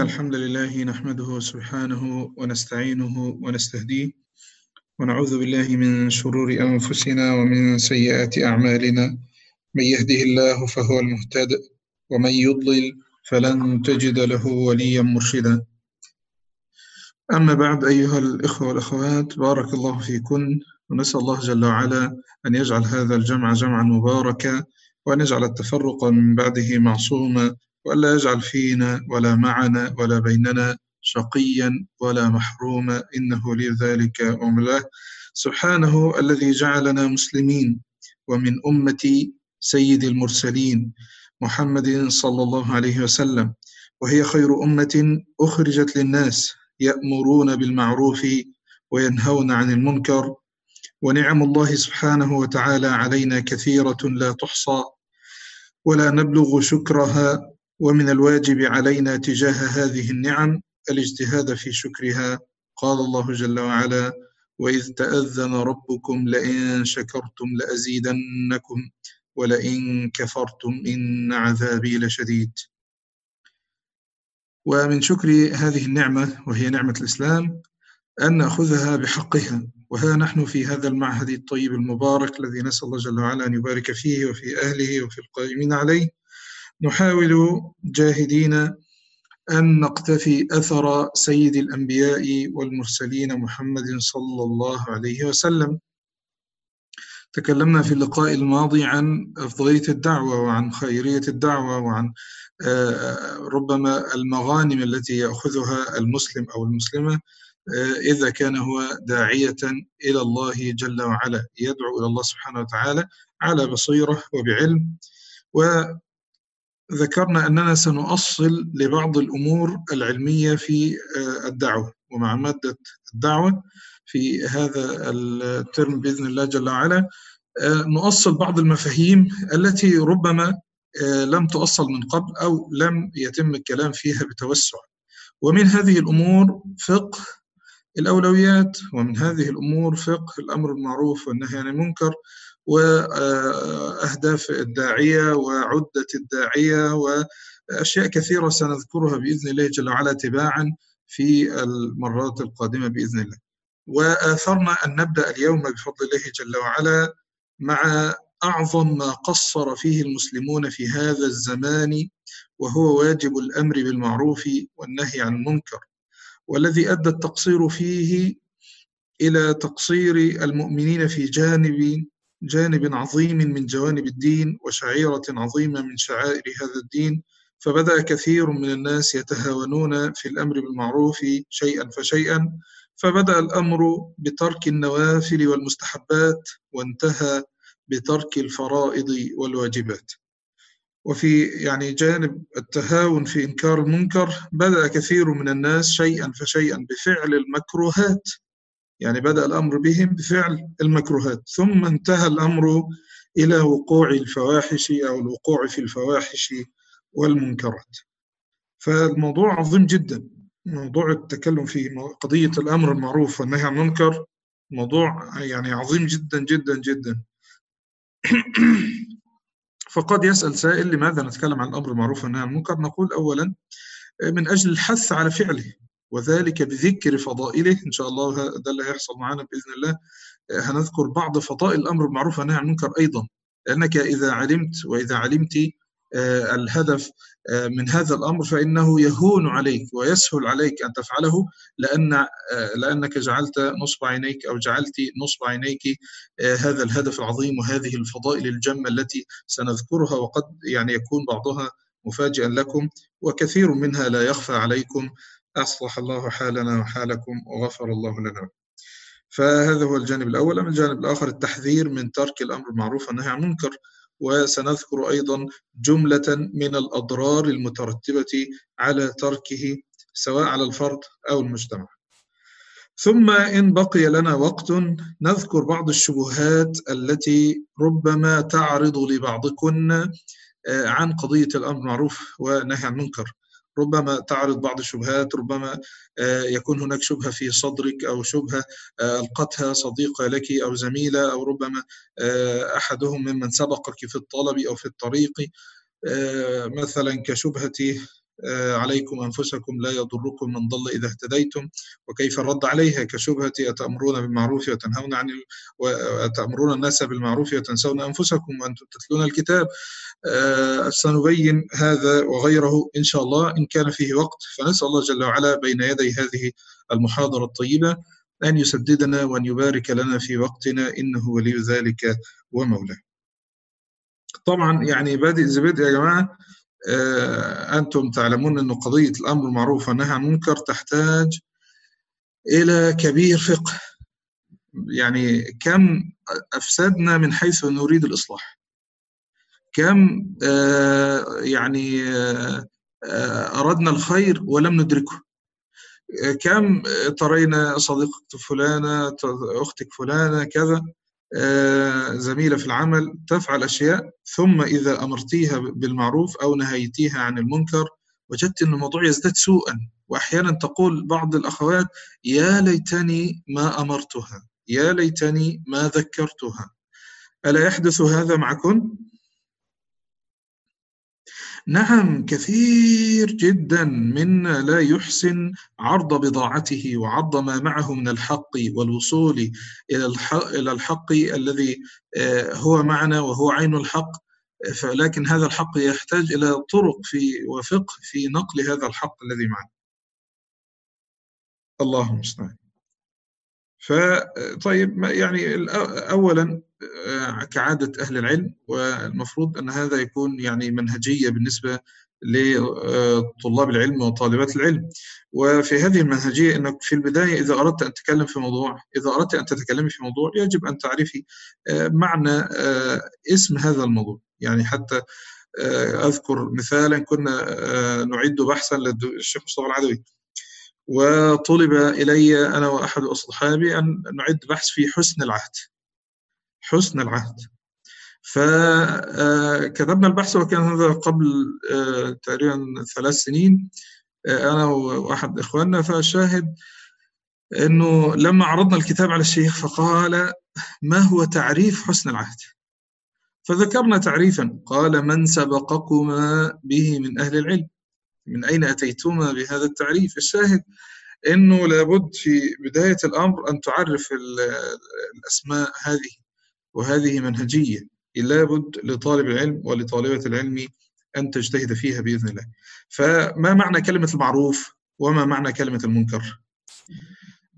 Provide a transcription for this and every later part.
الحمد لله نحمده سبحانه ونستعينه ونستهديه ونعوذ بالله من شرور أنفسنا ومن سيئات أعمالنا. من يهده الله فهو المهتد ومن يضلل فلن تجد له وليا مرشدا. أما بعد أيها الإخوة والأخوات بارك الله فيكن ونسأل الله جل وعلا أن يجعل هذا الجمع جمعا مباركا وأن يجعل التفرق من بعده معصوما وألا يجعل فينا ولا معنا ولا بيننا شقيا ولا محروما إنه لي ذلك وملاه سبحانه الذي جعلنا مسلمين ومن أمة سيد المرسلين محمد صلى الله عليه وسلم. وهي خير أمة أخرجت للناس يأمرون بالمعروف وينهون عن المنكر. ونعم الله سبحانه وتعالى علينا كثيرة لا تحصى ولا نبلغ شكرها ومن الواجب علينا تجاه هذه النعم الاجتهاد في شكرها. قال الله جل وعلا وإذ تأذن ربكم لئن شكرتم لأزيدنكم ولئن كفرتم إن عذابي لشديد. ومن شكر هذه النعمة وهي نعمة الإسلام أن نأخذها بحقها وها نحن في هذا المعهد الطيب المبارك الذي نسأل الله جل وعلا أن يبارك فيه وفي أهله وفي القائمين عليه. نحاول جاهدين أن نقتفي أثر سيد الأنبياء والمرسلين محمد صلى الله عليه وسلم. تكلمنا في اللقاء الماضي عن أفضلية الدعوة وعن خيرية الدعوة وعن ربما المغانم التي يأخذها المسلم أو المسلمة إذا كان هو داعية إلى الله جل وعلا يدعو إلى الله سبحانه وتعالى على بصيرة وبعلم. ذكرنا أننا سنؤصل لبعض الأمور العلمية في الدعوة ومع مادة الدعوة في هذا الترم بإذن الله جل وعلا. نؤصل بعض المفاهيم التي ربما لم تؤصل من قبل أو لم يتم الكلام فيها بتوسع. ومن هذه الأمور فقه الأولويات ومن هذه الأمور فقه الأمر المعروف والنهي عن المنكر. وأهداف الداعية وعدة الداعية وأشياء كثيرة سنذكرها بإذن الله جل وعلا تباعا في المرات القادمة بإذن الله. وآثرنا أن نبدأ اليوم بفضل الله جل وعلا مع أعظم ما قصر فيه المسلمون في هذا الزمان وهو واجب الأمر بالمعروف والنهي عن المنكر. والذي أدى التقصير فيه إلى تقصير المؤمنين في جانب جانب عظيم من جوانب الدين وشعيرة عظيمة من شعائر هذا الدين فبدأ كثير من الناس يتهاونون في الأمر بالمعروف شيئا فشيئا فبدأ الأمر بترك النوافل والمستحبات وانتهى بترك الفرائض والواجبات. وفي يعني جانب التهاون في إنكار المنكر بدأ كثير من الناس شيئا فشيئا بفعل المكروهات. يعني بدأ الأمر بهم بفعل المكروهات ثم انتهى الأمر إلى وقوع الفواحش أو الوقوع في الفواحش والمنكرات. فالموضوع عظيم جدا. موضوع التكلم في قضية الأمر المعروف والنهي عن المنكر موضوع يعني عظيم جدا جدا جدا. فقد يسأل سائل لماذا نتكلم عن الأمر المعروف والنهي عن المنكر؟ نقول أولا من أجل الحث على فعله. وذلك بذكر فضائله. إن شاء الله ده اللي هيحصل معنا بإذن الله. هنذكر بعض فضائل الأمر بالمعروف والنهي عن المنكر أيضا. لأنك إذا علمت وإذا علمت الهدف من هذا الأمر فإنه يهون عليك ويسهل عليك أن تفعله لأن لأنك جعلت نصب عينيك أو جعلت نصب عينيك هذا الهدف العظيم وهذه الفضائل الجمة التي سنذكرها وقد يعني يكون بعضها مفاجئا لكم وكثير منها لا يخفى عليكم. أصلح الله حالنا وحالكم وغفر الله لنا. فهذا هو الجانب الأول. أما الجانب الآخر التحذير من ترك الأمر بالمعروف والنهي عن المنكر. وسنذكر أيضا جملة من الأضرار المترتبة على تركه سواء على الفرد أو المجتمع. ثم إن بقي لنا وقت نذكر بعض الشبهات التي ربما تعرض لبعضكن عن قضية الأمر بالمعروف والنهي عن المنكر. ربما تعرض بعض الشبهات ربما يكون هناك شبهة في صدرك أو شبهة ألقتها صديقة لك أو زميلة أو ربما أحدهم ممن سبقك في الطلب أو في الطريق مثلا كشبهة عليكم أنفسكم لا يضركم من ضل إذا اهتديتم وكيف الرد عليها كشبهة أتأمرون بالمعروف وتنهون عن ال... وتأمرون الناس بالمعروف وتنسون أنفسكم وأنتم تتلون الكتاب. سنبين هذا وغيره إن شاء الله إن كان فيه وقت فنسأل الله جل وعلا بين يدي هذه المحاضرة الطيبة أن يسددنا وأن يبارك لنا في وقتنا إنه ولي ذلك ومولاه. طبعا يعني بادئ زبيد يا جماعة أنتم تعلمون أن قضية الأمر المعروف والنهي عن المنكر تحتاج إلى كبير فقه. يعني كم أفسدنا من حيث نريد الإصلاح؟ كم يعني أردنا الخير ولم ندركه؟ كم ترين صديقة فلانة أختك فلانة كذا؟ زميلة في العمل تفعل أشياء ثم إذا أمرتيها بالمعروف أو نهيتيها عن المنكر وجدت أن الموضوع يزداد سوءا وأحيانا تقول بعض الأخوات يا ليتني ما أمرتها يا ليتني ما ذكرتها ألا يحدث هذا معكم؟ نعم كثير جدا منا لا يحسن عرض بضاعته وعرض ما معه من الحق والوصول إلى الحق, إلى الحق الذي هو معنا وهو عين الحق. لكن هذا الحق يحتاج إلى طرق في وفقه في نقل هذا الحق الذي معنا. الله المستعان فطيب يعني اولا كعادة أهل العلم والمفروض أن هذا يكون يعني منهجية بالنسبة لطلاب العلم وطالبات العلم. وفي هذه المنهجية إنك في البداية إذا أردت أن تتكلم في موضوع إذا أردت أن تتكلمي في موضوع يجب أن تعرفي معنى اسم هذا الموضوع. يعني حتى أذكر مثالا كنا نعد بحثا للشيخ مصطفى العدوي. وطلب إلي أنا وأحد أصحابي أن نعد بحث في حسن العهد. حسن العهد. فكتبنا البحث وكان هذا قبل تقريبا ثلاث سنين أنا وأحد إخواننا. فشاهد أنه لما عرضنا الكتاب على الشيخ فقال ما هو تعريف حسن العهد؟ فذكرنا تعريفا. قال من سبقكما به من أهل العلم. من أين أتيتما بهذا التعريف؟ الشاهد أنه لابد في بداية الأمر أن تعرف الأسماء هذه. وهذه منهجية. لابد لطالب العلم ولطالبة العلم أن تجتهد فيها بإذن الله. فما معنى كلمة المعروف وما معنى كلمة المنكر؟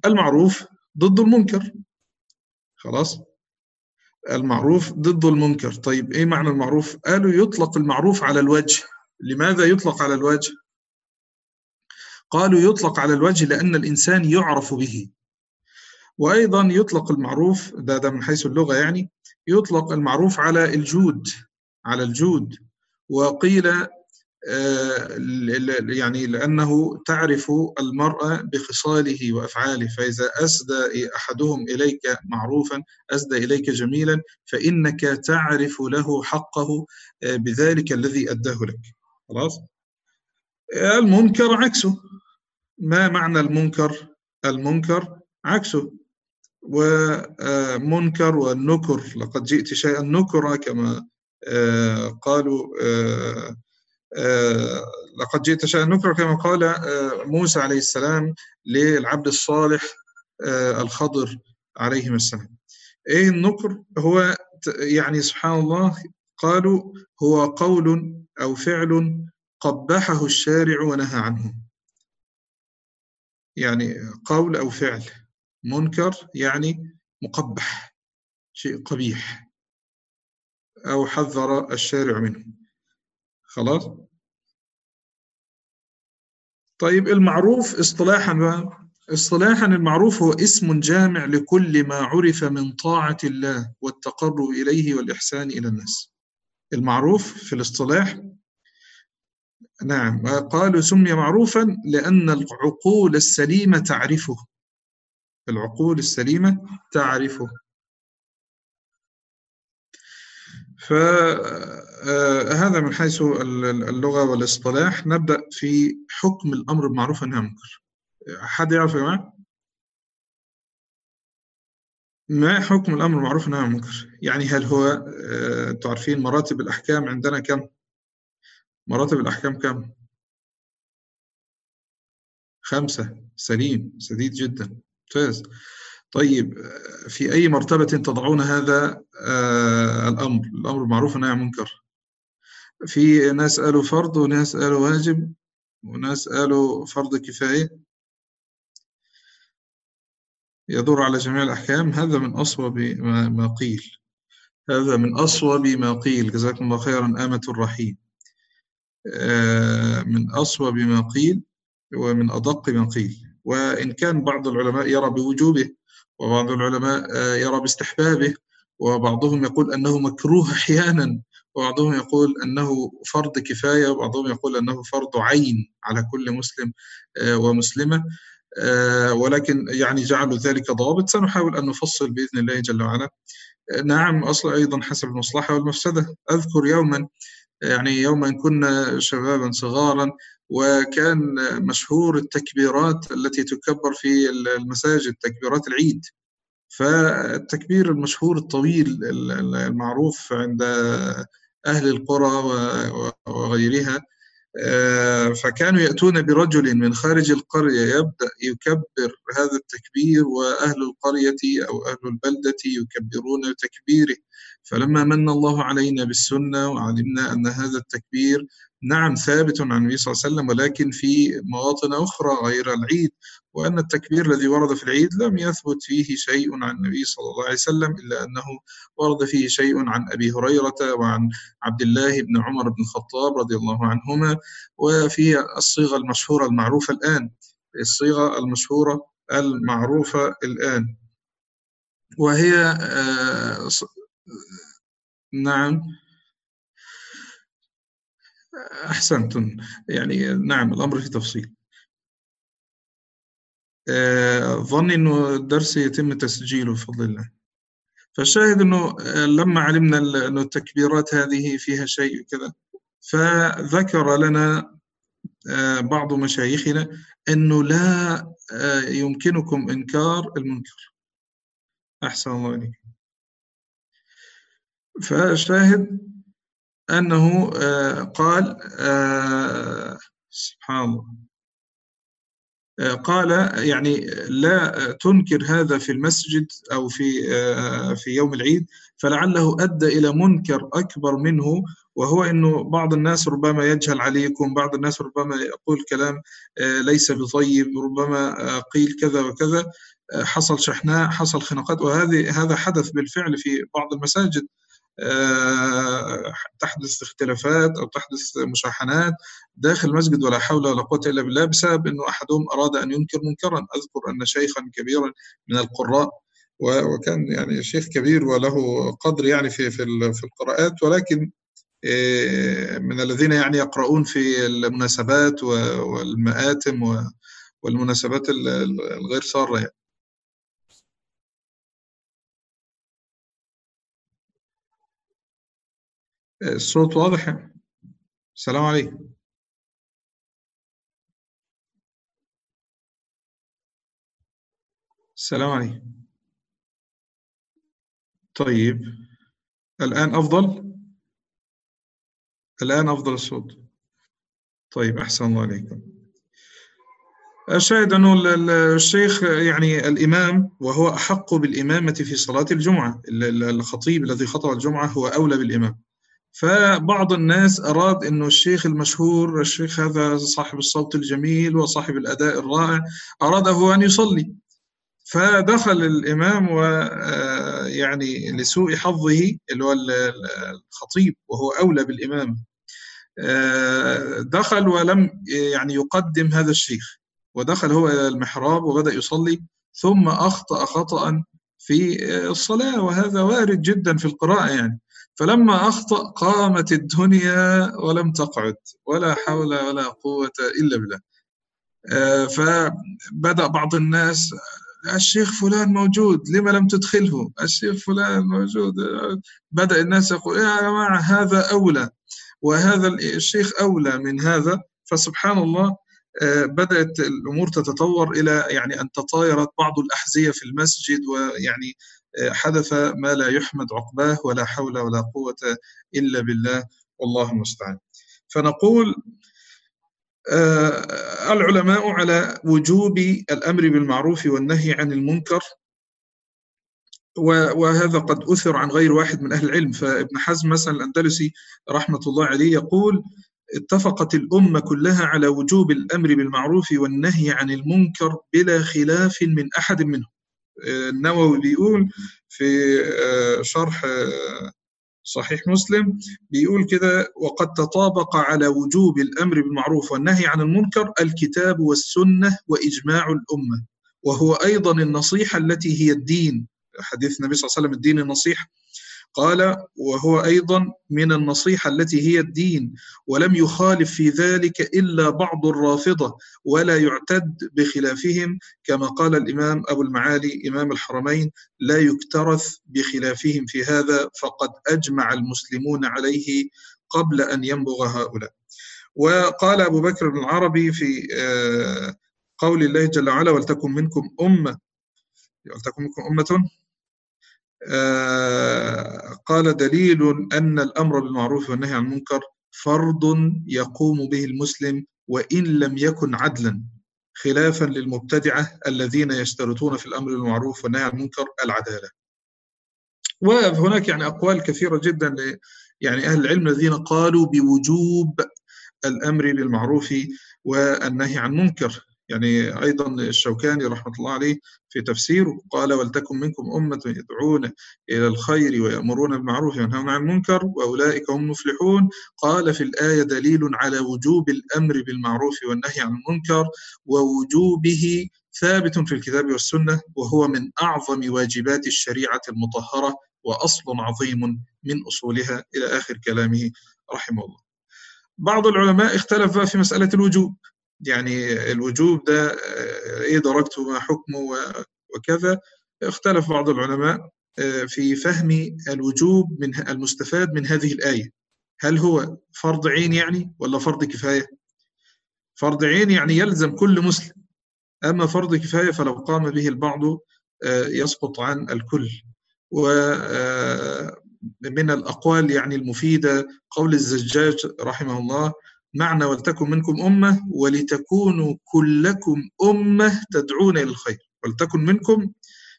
المعروف ضد المنكر. خلاص؟ المعروف ضد المنكر. طيب إيه معنى المعروف؟ قالوا يطلق المعروف على الوجه. لماذا يطلق على الوجه؟ قالوا يطلق على الوجه لأن الإنسان يعرف به. وأيضا يطلق المعروف ده, ده من حيث اللغة يعني يطلق المعروف على الجود على الجود. وقيل يعني لأنه تعرف المرأة بخصاله وأفعاله فإذا أسدى أحدهم إليك معروفا أسدى إليك جميلا فإنك تعرف له حقه بذلك الذي أداه لك. خلاص؟ المنكر عكسه. ما معنى المنكر؟ المنكر عكسه. ومنكر والنكر لقد جئت شيئا نكرا كما قالوا لقد جئت شيئا نكرا كما قال موسى عليه السلام للعبد الصالح الخضر عليهما السلام. إيه النكر؟ هو يعني سبحان الله قالوا هو قول أو فعل قبحه الشارع ونهى عنه. يعني قول أو فعل. منكر يعني مقبح شيء قبيح. أو حذر الشارع منه. خلاص؟ طيب المعروف اصطلاحا اصطلاحا المعروف هو اسم جامع لكل ما عرف من طاعة الله والتقرب إليه والإحسان إلى الناس. المعروف في الاصطلاح؟ نعم. قالوا سمي معروفا لأن العقول السليمة تعرفه. العقول السليمة تعرفه فهذا من حيث اللغة والاصطلاح نبدأ في حكم الأمر بالمعروف والنهي عن المنكر حد يعرف يا جماعة؟ ما حكم الأمر بالمعروف والنهي عن المنكر؟ يعني هل هو أنتم عارفين مراتب الأحكام عندنا كم؟ مراتب الأحكام كم؟ خمسة سليم سديد جدا ممتاز. طيب في أي مرتبة تضعون هذا آه الأمر؟ الأمر معروف عن منكر. في ناس قالوا فرض وناس قالوا واجب وناس قالوا فرض كفاية. يدور على جميع الأحكام. هذا من أصوب ما قيل. هذا من أصوب ما قيل. جزاكم الله خيرا آمة الرحيم. آه، من أصوب ما قيل ومن أدق ما قيل. وإن كان بعض العلماء يرى بوجوبه وبعض العلماء آه، يرى باستحبابه وبعضهم يقول أنه مكروه أحيانا وبعضهم يقول أنه فرض كفاية وبعضهم يقول أنه فرض عين على كل مسلم آه، ومسلمة ولكن يعني جعلوا ذلك ضابط سنحاول أن نفصل بإذن الله جل وعلا. نعم أصلا أيضا حسب المصلحة والمفسدة. أذكر يوما يعني يوما كنا شبابا صغارا وكان مشهور التكبيرات التي تكبر في المساجد تكبيرات العيد. فالتكبير المشهور الطويل المعروف عند أهل القرى وغيرها آه، فكانوا يأتون برجل من خارج القرية يبدأ يكبر هذا التكبير وأهل القرية أو أهل البلدة يكبرون تكبيره. فلما من الله علينا بالسنة وعلمنا أن هذا التكبير نعم ثابت عن النبي صلى الله عليه وسلم ولكن في مواطن أخرى غير العيد وأن التكبير الذي ورد في العيد لم يثبت فيه شيء عن النبي صلى الله عليه وسلم إلا أنه ورد فيه شيء عن أبي هريرة وعن عبد الله بن عمر بن الخطاب رضي الله عنهما وفي الصيغة المشهورة المعروفة الآن الصيغة المشهورة المعروفة الآن. وهي آه نعم. أحسنتم. يعني نعم الأمر في تفصيل. آه، ظني أنه الدرس يتم تسجيله بفضل الله. فالشاهد أنه آه، لما علمنا أنه التكبيرات هذه فيها شيء كذا فذكر لنا آه، بعض مشايخنا أنه لا يمكنكم إنكار المنكر. أحسن الله عليك فالشاهد أنه قال سبحان الله. قال يعني لا تنكر هذا في المسجد أو في في يوم العيد فلعله أدى إلى منكر أكبر منه وهو إنه بعض الناس ربما يجهل عليكم، بعض الناس ربما يقول كلام ليس بطيب، ربما قيل كذا وكذا حصل شحناء، حصل خناقات وهذه هذا حدث بالفعل في بعض المساجد. آه، تحدث اختلافات أو تحدث مشاحنات داخل المسجد ولا حول ولا قوة إلا بالله بسبب إنه أحدهم أراد أن ينكر منكرا. أذكر أن شيخا كبيرا من القراء وكان يعني شيخ كبير وله قدر يعني في في في القراءات ولكن آه، من الذين يعني يقرؤون في المناسبات والمآتم والمناسبات الغير سارة يعني. الصوت واضح؟ السلام عليكم. السلام عليكم. طيب الآن أفضل؟ الآن أفضل الصوت. طيب أحسن الله عليكم. الشاهد أنه الشيخ يعني الإمام وهو أحق بالإمامة في صلاة الجمعة. الخطيب الذي خطب الجمعة هو أولى بالإمام. فبعض الناس أراد أنه الشيخ المشهور الشيخ هذا صاحب الصوت الجميل وصاحب الأداء الرائع أراده أن يصلي. فدخل الإمام آه، لسوء حظه اللي هو الخطيب وهو أولى بالإمام. آه، دخل ولم يعني يقدم هذا الشيخ. ودخل هو إلى المحراب وبدأ يصلي ثم أخطأ خطأ في الصلاة. وهذا وارد جدا في القراءة يعني. فلما أخطأ قامت الدنيا ولم تقعد ولا حول ولا قوة إلا بالله. آه، فبدأ بعض الناس الشيخ فلان موجود لما لم تدخله؟ الشيخ فلان موجود. بدأ الناس يقول يا جماعة هذا أولى وهذا الشيخ أولى من هذا. فسبحان الله آه، بدأت الأمور تتطور إلى يعني أن تطايرت بعض الأحذية في المسجد ويعني حدث ما لا يحمد عقباه ولا حول ولا قوة إلا بالله والله المستعان. فنقول العلماء على وجوب الأمر بالمعروف والنهي عن المنكر وهذا قد أثر عن غير واحد من أهل العلم. فابن حزم مثلا الأندلسي رحمة الله عليه يقول اتفقت الأمة كلها على وجوب الأمر بالمعروف والنهي عن المنكر بلا خلاف من أحد منهم. النووي بيقول في شرح صحيح مسلم بيقول كده وقد تطابق على وجوب الأمر بالمعروف والنهي عن المنكر الكتاب والسنة وإجماع الأمة وهو أيضا النصيحة التي هي الدين. حديث النبي صلى الله عليه وسلم الدين النصيحة. قال وهو أيضا من النصيحة التي هي الدين ولم يخالف في ذلك إلا بعض الرافضة ولا يعتد بخلافهم كما قال الإمام أبو المعالي إمام الحرمين لا يكترث بخلافهم في هذا فقد أجمع المسلمون عليه قبل أن ينبغ هؤلاء. وقال أبو بكر بن العربي في قول الله جل وعلا ولتكن منكم أمة ولتكن منكم أمة قال دليل أن الأمر بالمعروف والنهي عن المنكر فرض يقوم به المسلم وإن لم يكن عدلا خلافا للمبتدعة الذين يشترطون في الأمر بالمعروف والنهي عن المنكر العدالة. وهناك يعني أقوال كثيرة جدا يعني أهل العلم الذين قالوا بوجوب الأمر بالمعروف والنهي عن منكر يعني أيضا الشوكاني رحمة الله عليه في تفسيره قال ولتكن منكم أمة يدعون إلى الخير ويأمرون بالمعروف وينهون عن المنكر وأولئك هم المفلحون قال في الآية دليل على وجوب الأمر بالمعروف والنهي عن المنكر ووجوبه ثابت في الكتاب والسنة وهو من أعظم واجبات الشريعة المطهرة وأصل عظيم من أصولها إلى آخر كلامه رحمه الله. بعض العلماء اختلف في مسألة الوجوب. يعني الوجوب ده إيه درجته ما حكمه وكذا. اختلف بعض العلماء في فهم الوجوب من المستفاد من هذه الآية. هل هو فرض عين يعني ولا فرض كفاية؟ فرض عين يعني يلزم كل مسلم. أما فرض كفاية فلو قام به البعض يسقط عن الكل. ومن الأقوال يعني المفيدة قول الزجاج رحمه الله معنى ولتكن منكم أمة ولتكونوا كلكم أمة تدعون إلى الخير. ولتكن منكم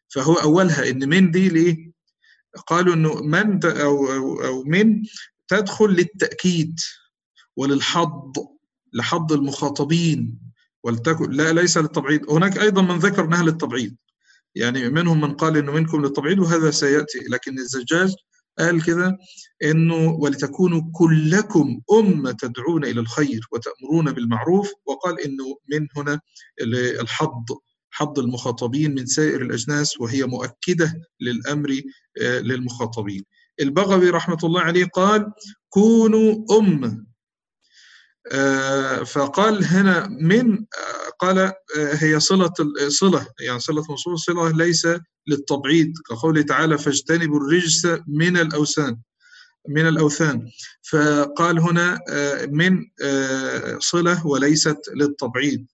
فهو أولها إن من دي ليه؟ قالوا إنه من أو, أو, أو من تدخل للتأكيد وللحض لحض المخاطبين. ولتكن لا ليس للتبعيض. هناك أيضا من ذكر أنها للتبعيض. يعني منهم من قال إنه منكم للتبعيض وهذا سيأتي. لكن الزجاج قال كده إنه ولتكونوا كلكم أمة تدعون إلى الخير وتأمرون بالمعروف وقال إنه من هنا الحض حض المخاطبين من سائر الأجناس وهي مؤكدة للأمر للمخاطبين. البغوي رحمة الله عليه قال كونوا أمة فقال هنا من قال هي صلة صلة يعني صلة موصول صلة ليس للتبعيض كقوله تعالى فاجتنبوا الرجس من الأوثان من الأوثان. فقال هنا من صلة وليست للتبعيض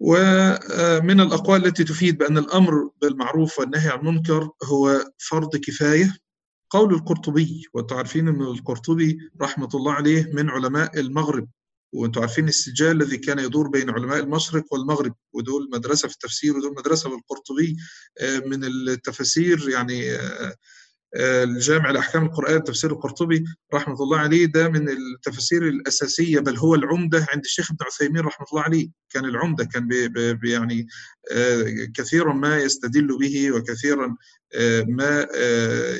ومن الأقوال التي تفيد بأن الأمر بالمعروف والنهي عن المنكر هو فرض كفاية. قول القرطبي وأنتم عارفين إن القرطبي رحمة الله عليه من علماء المغرب وأنتم عارفين السجال الذي كان يدور بين علماء المشرق والمغرب ودول مدرسة في التفسير ودول مدرسة بالقرطبي من التفاسير يعني الجامع لأحكام القرآن تفسير القرطبي رحمة الله عليه ده من التفاسير الأساسية بل هو العمدة عند الشيخ ابن عثيمين رحمة الله عليه. كان العمدة كان بي بي يعني كثيرا ما يستدل به وكثيرا ما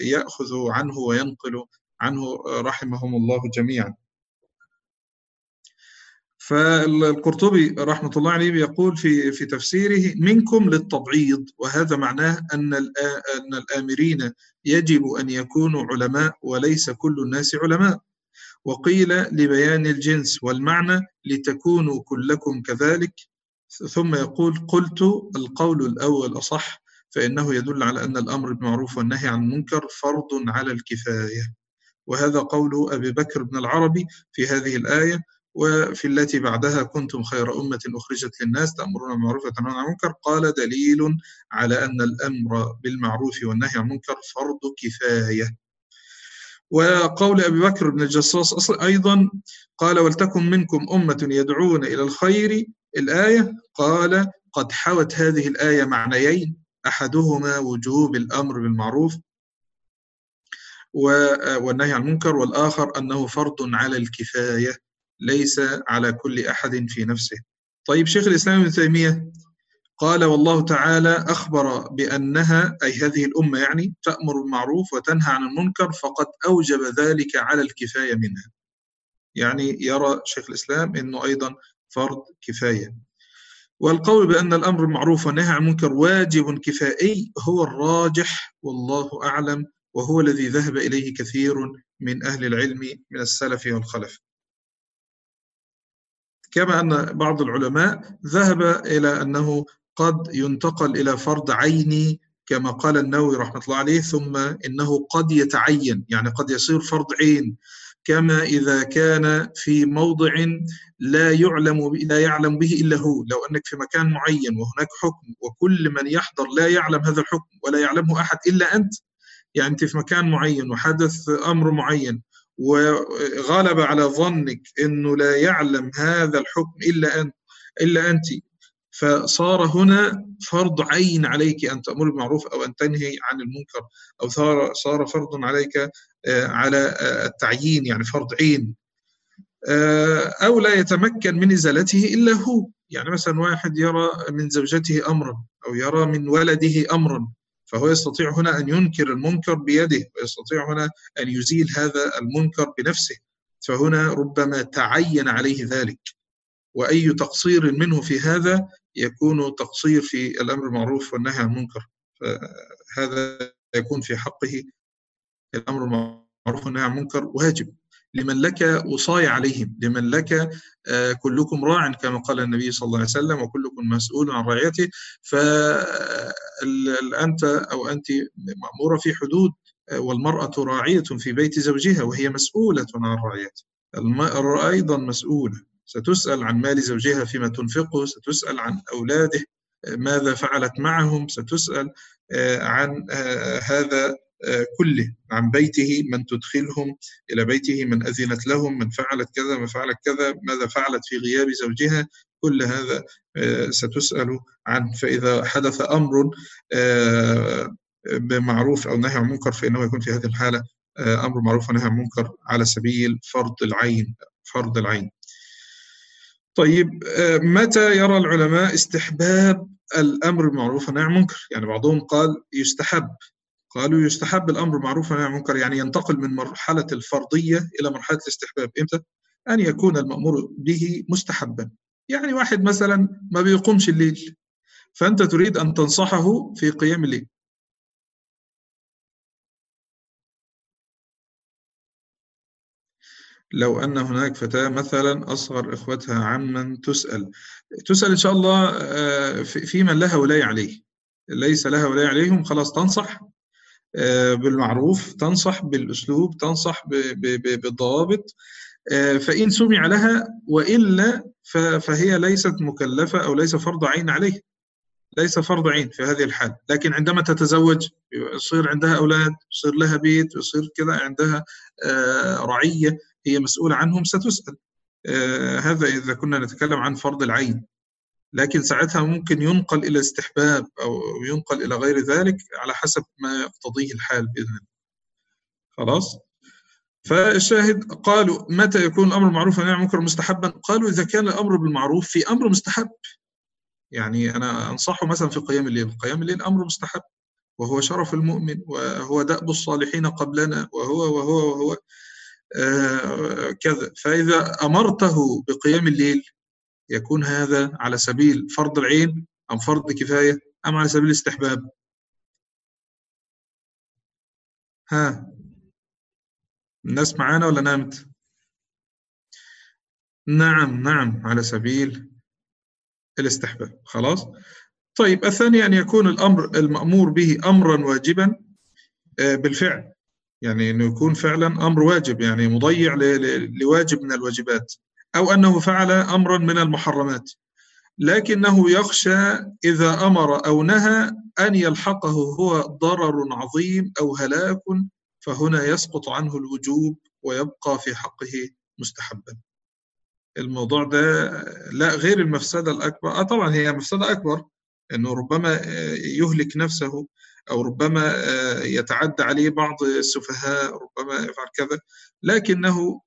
يأخذ عنه وينقل عنه رحمهم الله جميعا. فالقرطبي رحمة الله عليه يقول في في تفسيره منكم للتبعيض وهذا معناه أن أن الآمرين يجب أن يكونوا علماء وليس كل الناس علماء. وقيل لبيان الجنس والمعنى لتكونوا كلكم كذلك. ثم يقول قلت القول الأول أصح فإنه يدل على أن الأمر بالمعروف والنهي عن المنكر فرض على الكفاية. وهذا قول أبي بكر بن العربي في هذه الآية وفي التي بعدها كنتم خير أمة أخرجت للناس تأمرون بالمعروف وتنهون عن المنكر. قال دليل على أن الأمر بالمعروف والنهي عن المنكر فرض كفاية. وقول أبي بكر بن الجصاص أصلا أيضا قال ولتكن منكم أمة يدعون إلى الخير. الآية قال قد حوت هذه الآية معنيين. أحدهما وجوب الأمر بالمعروف والنهي عن المنكر والآخر أنه فرض على الكفاية. ليس على كل أحد في نفسه. طيب شيخ الإسلام ابن تيمية قال والله تعالى أخبر بأنها أي هذه الأمة يعني تأمر بالمعروف وتنهى عن المنكر فقد أوجب ذلك على الكفاية منها. يعني يرى شيخ الإسلام أنه أيضا فرض كفاية. والقول بأن الأمر بالمعروف والنهي عن المنكر واجب كفائي هو الراجح والله أعلم وهو الذي ذهب إليه كثير من أهل العلم من السلف والخلف. كما أن بعض العلماء ذهب إلى أنه قد ينتقل إلى فرض عيني كما قال النووي رحمة الله عليه ثم إنه قد يتعين يعني قد يصير فرض عين. كما إذا كان في موضع لا يعلم لا يعلم به إلا هو. لو أنك في مكان معين وهناك حكم وكل من يحضر لا يعلم هذا الحكم ولا يعلمه أحد إلا أنت يعني أنت في مكان معين وحدث أمر معين وغلب على ظنك أنه لا يعلم هذا الحكم إلا أنت إلا أنت. فصار هنا فرض عين عليك أن تأمر بالمعروف أو أن تنهي عن المنكر أو صار صار فرض عليك آه، على آه، التعيين يعني فرض عين. آه، أو لا يتمكن من إزالته إلا هو. يعني مثلا واحد يرى من زوجته أمرا أو يرى من ولده أمرا. فهو يستطيع هنا أن ينكر المنكر بيده ويستطيع هنا أن يزيل هذا المنكر بنفسه. فهنا ربما تعين عليه ذلك. وأي تقصير منه في هذا يكون تقصير في الأمر المعروف والنهي عن المنكر. فهذا يكون في حقه. الأمر المعروف والنهي عن المنكر واجب. لمن لك وصاية عليهم لمن لك آه، كلكم راع كما قال النبي صلى الله عليه وسلم وكلكم مسؤول عن رعيته. فأنت أو أنت مأمورة في حدود آه، والمرأة راعية في بيت زوجها وهي مسؤولة عن رعيته. المرأة أيضا مسؤولة. ستسأل عن مال زوجها فيما تنفقه ستسأل عن أولاده آه، ماذا فعلت معهم ستسأل عن هذا كله عن بيته من تدخلهم إلى بيته من أذنت لهم من فعلت كذا من فعلت كذا ماذا فعلت في غياب زوجها؟ كل هذا آه، ستسأل عنه. فإذا حدث أمر آه، بمعروف أو نهي عن منكر فإنه يكون في هذه الحالة آه، أمر معروف ونهي عن منكر على سبيل فرض العين فرض العين. طيب متى يرى العلماء استحباب الأمر بالمعروف والنهي عن المنكر؟ يعني بعضهم قال يستحب. قالوا يستحب الأمر معروف والنهي عن المنكر يعني ينتقل من مرحلة الفرضية إلى مرحلة الاستحباب. إمتى؟ أن يكون المأمور به مستحبا. يعني واحد مثلا ما بيقومش الليل فأنت تريد أن تنصحه في قيام الليل. لو أن هناك فتاة مثلا أصغر إخوتها عمن تسأل تسأل إن شاء الله آه، في من لها ولاية عليه. ليس لها ولاية عليهم خلاص تنصح. بالمعروف تنصح بالأسلوب تنصح بالضوابط آه، فإن سمع لها وإلا فهي ليست مكلفة أو ليس فرض عين عليه ليس فرض عين في هذه الحال. لكن عندما تتزوج يصير عندها أولاد يصير لها بيت يصير كذا عندها آه، رعية هي مسؤولة عنهم ستسأل. هذا إذا كنا نتكلم عن فرض العين. لكن ساعتها ممكن ينقل إلى استحباب أو ينقل إلى غير ذلك على حسب ما يقتضيه الحال بإذن الله. خلاص؟ فالشاهد قالوا متى يكون الأمر بالمعروف والنهي عن المنكر مستحبا؟ قالوا إذا كان الأمر بالمعروف في أمر مستحب. يعني أنا أنصحه مثلا في قيام الليل. قيام الليل أمر مستحب. وهو شرف المؤمن وهو دأب الصالحين قبلنا وهو وهو وهو آه كذا. فإذا أمرته بقيام الليل يكون هذا على سبيل فرض العين أم فرض كفاية أم على سبيل الاستحباب؟ ها الناس معانا ولا نامت؟ نعم نعم على سبيل الاستحباب. خلاص؟ طيب الثاني أن يكون الأمر المأمور به أمرا واجبا آه، بالفعل. يعني أنه يكون فعلا أمر واجب يعني مضيع لواجب من الواجبات. أو أنه فعل أمرا من المحرمات. لكنه يخشى إذا أمر أو نهى أن يلحقه هو ضرر عظيم أو هلاك فهنا يسقط عنه الوجوب ويبقى في حقه مستحبا. الموضوع ده لا غير المفسدة الأكبر. آه طبعا هي مفسدة أكبر أنه ربما يهلك نفسه أو ربما يتعدى عليه بعض السفهاء ربما يفعل كذا. لكنه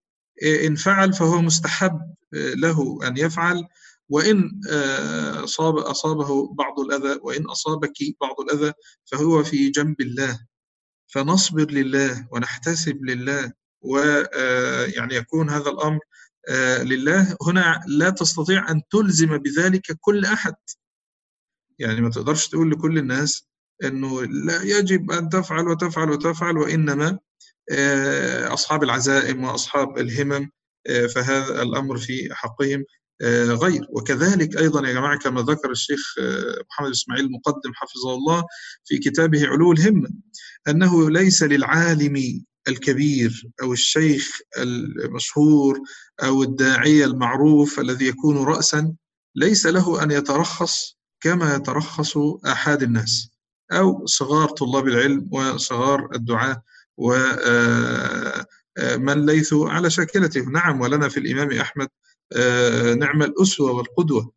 إن فعل فهو مستحب له أن يفعل. وإن أصاب أصابه بعض الأذى وإن أصابك بعض الأذى فهو في جنب الله. فنصبر لله ونحتسب لله ويعني يكون هذا الأمر لله. هنا لا تستطيع أن تلزم بذلك كل أحد. يعني ما تقدرش تقول لكل الناس أنه لا يجب أن تفعل وتفعل وتفعل وإنما أصحاب العزائم وأصحاب الهمم فهذا الأمر في حقهم غير. وكذلك أيضا يا جماعة كما ذكر الشيخ محمد إسماعيل المقدم حفظه الله في كتابه علو الهمة أنه ليس للعالم الكبير أو الشيخ المشهور أو الداعية المعروف الذي يكون رأسا ليس له أن يترخص كما يترخص أحد الناس أو صغار طلاب العلم وصغار الدعاة ومن ليسوا على شاكلته. نعم ولنا في الإمام أحمد نعم الأسوة والقدوة.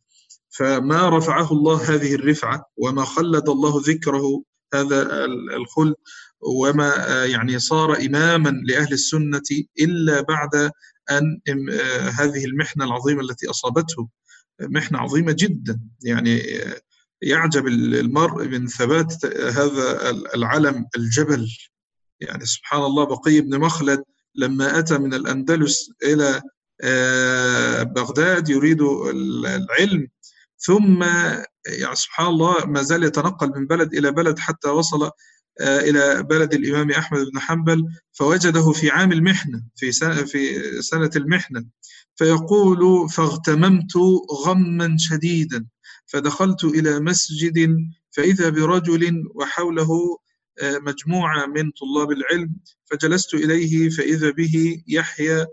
فما رفعه الله هذه الرفعة وما خلد الله ذكره هذا الخلد وما يعني صار إماما لأهل السنة إلا بعد أن هذه المحنة العظيمة التي أصابته محنة عظيمة جدا. يعني يعجب المرء من ثبات هذا العلم الجبل. يعني سبحان الله بقي بن مخلد لما أتى من الأندلس إلى بغداد يريد العلم ثم يعني سبحان الله ما زال يتنقل من بلد إلى بلد حتى وصل إلى بلد الإمام أحمد بن حنبل فوجده في عام المحنة في سنة, في سنة المحنة فيقول فاغتممت غما شديدا فدخلت إلى مسجد فإذا برجل وحوله مجموعة من طلاب العلم فجلست إليه فإذا به يحيى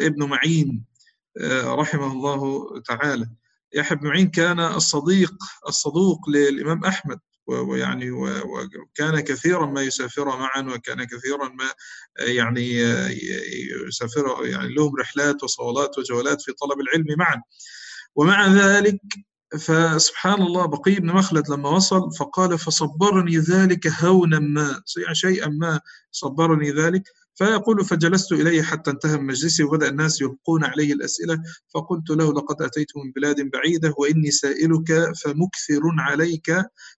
ابن معين رحمه الله تعالى. يحيى بن معين كان الصديق الصدوق للإمام أحمد ويعني وكان كثيرا ما يسافر معا وكان كثيرا ما يعني يسافر يعني لهم رحلات وصولات وجولات في طلب العلم معا. ومع ذلك فسبحان الله بقي بن مخلد لما وصل فقال فصبرني ذلك هونا ما شيئا ما صبرني ذلك. فيقول فجلست إليه حتى انتهى من مجلسي وبدأ الناس يلقون عليه الأسئلة. فقلت له لقد أتيت من بلاد بعيدة وإني سائلك فمكثر عليك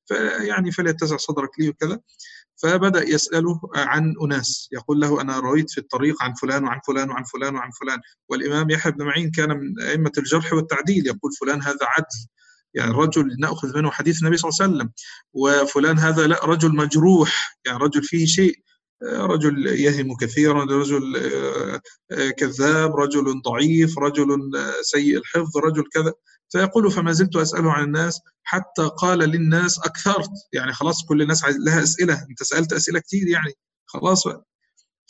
فيعني فليتسع صدرك لي وكذا. فبدأ يسأله عن أناس يقول له أنا رويت في الطريق عن فلان وعن فلان وعن فلان وعن فلان والإمام يحيى بن معين كان من أئمة الجرح والتعديل يقول فلان هذا عدل يعني رجل نأخذ منه حديث النبي صلى الله عليه وسلم وفلان هذا لا رجل مجروح يعني رجل فيه شيء رجل يهم كثيرا رجل كذاب رجل ضعيف رجل سيء الحفظ رجل كذا. فيقول فما زلت أسأله عن الناس حتى قال للناس أكثرت. يعني خلاص كل الناس لها أسئلة. أنت سألت أسئلة كثير يعني. خلاص.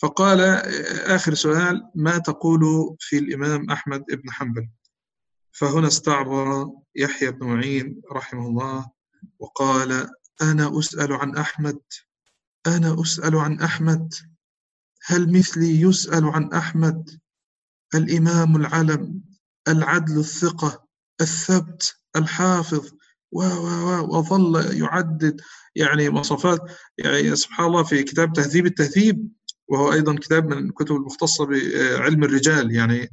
فقال آخر سؤال ما تقول في الإمام أحمد بن حنبل؟ فهنا استعبر يحيى بن معين رحمه الله وقال أنا أسأل عن أحمد. أنا أسأل عن أحمد. هل مثلي يسأل عن أحمد؟ الإمام العلم العدل الثقة. الثبت الحافظ و و وظل يعدد يعني مواصفات. يعني سبحان الله في كتاب تهذيب التهذيب وهو أيضا كتاب من الكتب المختصة بعلم الرجال. يعني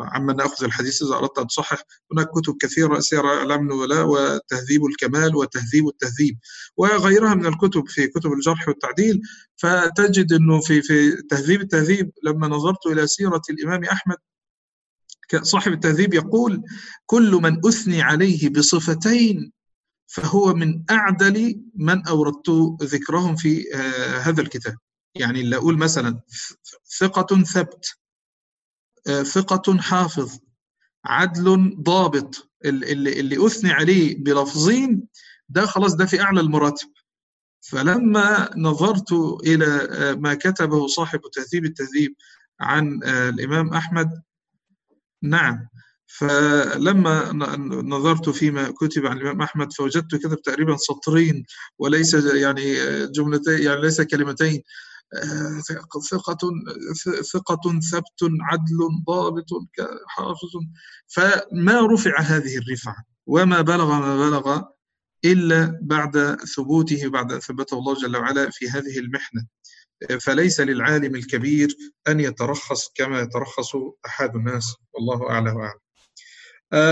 عما ناخذ الحديث إذا أردت أن تصحح هناك كتب كثيرة سير اعلام النبلاء وتهذيب الكمال وتهذيب التهذيب وغيرها من الكتب في كتب الجرح والتعديل. فتجد إنه في في تهذيب التهذيب لما نظرت إلى سيرة الإمام أحمد صاحب التهذيب يقول كل من أثني عليه بصفتين فهو من أعدل من أوردت ذكرهم في هذا الكتاب. يعني اللي أقول مثلا ثقة ثبت ثقة حافظ عدل ضابط اللي, اللي أثني عليه بلفظين ده خلاص ده في أعلى المراتب. فلما نظرت إلى ما كتبه صاحب تهذيب التهذيب عن الإمام أحمد نعم. فلما نظرت فيما كتب عن الإمام أحمد فوجدت كتب تقريبا سطرين وليس يعني جملتين يعني ليس كلمتين. ثقة ثقة ثبت عدل ضابط حافظ. فما رفع هذه الرفعة وما بلغ ما بلغ إلا بعد ثبوته بعد أن ثبته الله جل وعلا في هذه المحنة. فليس للعالم الكبير أن يترخص كما يترخص أحد الناس. والله أعلى وأعلم.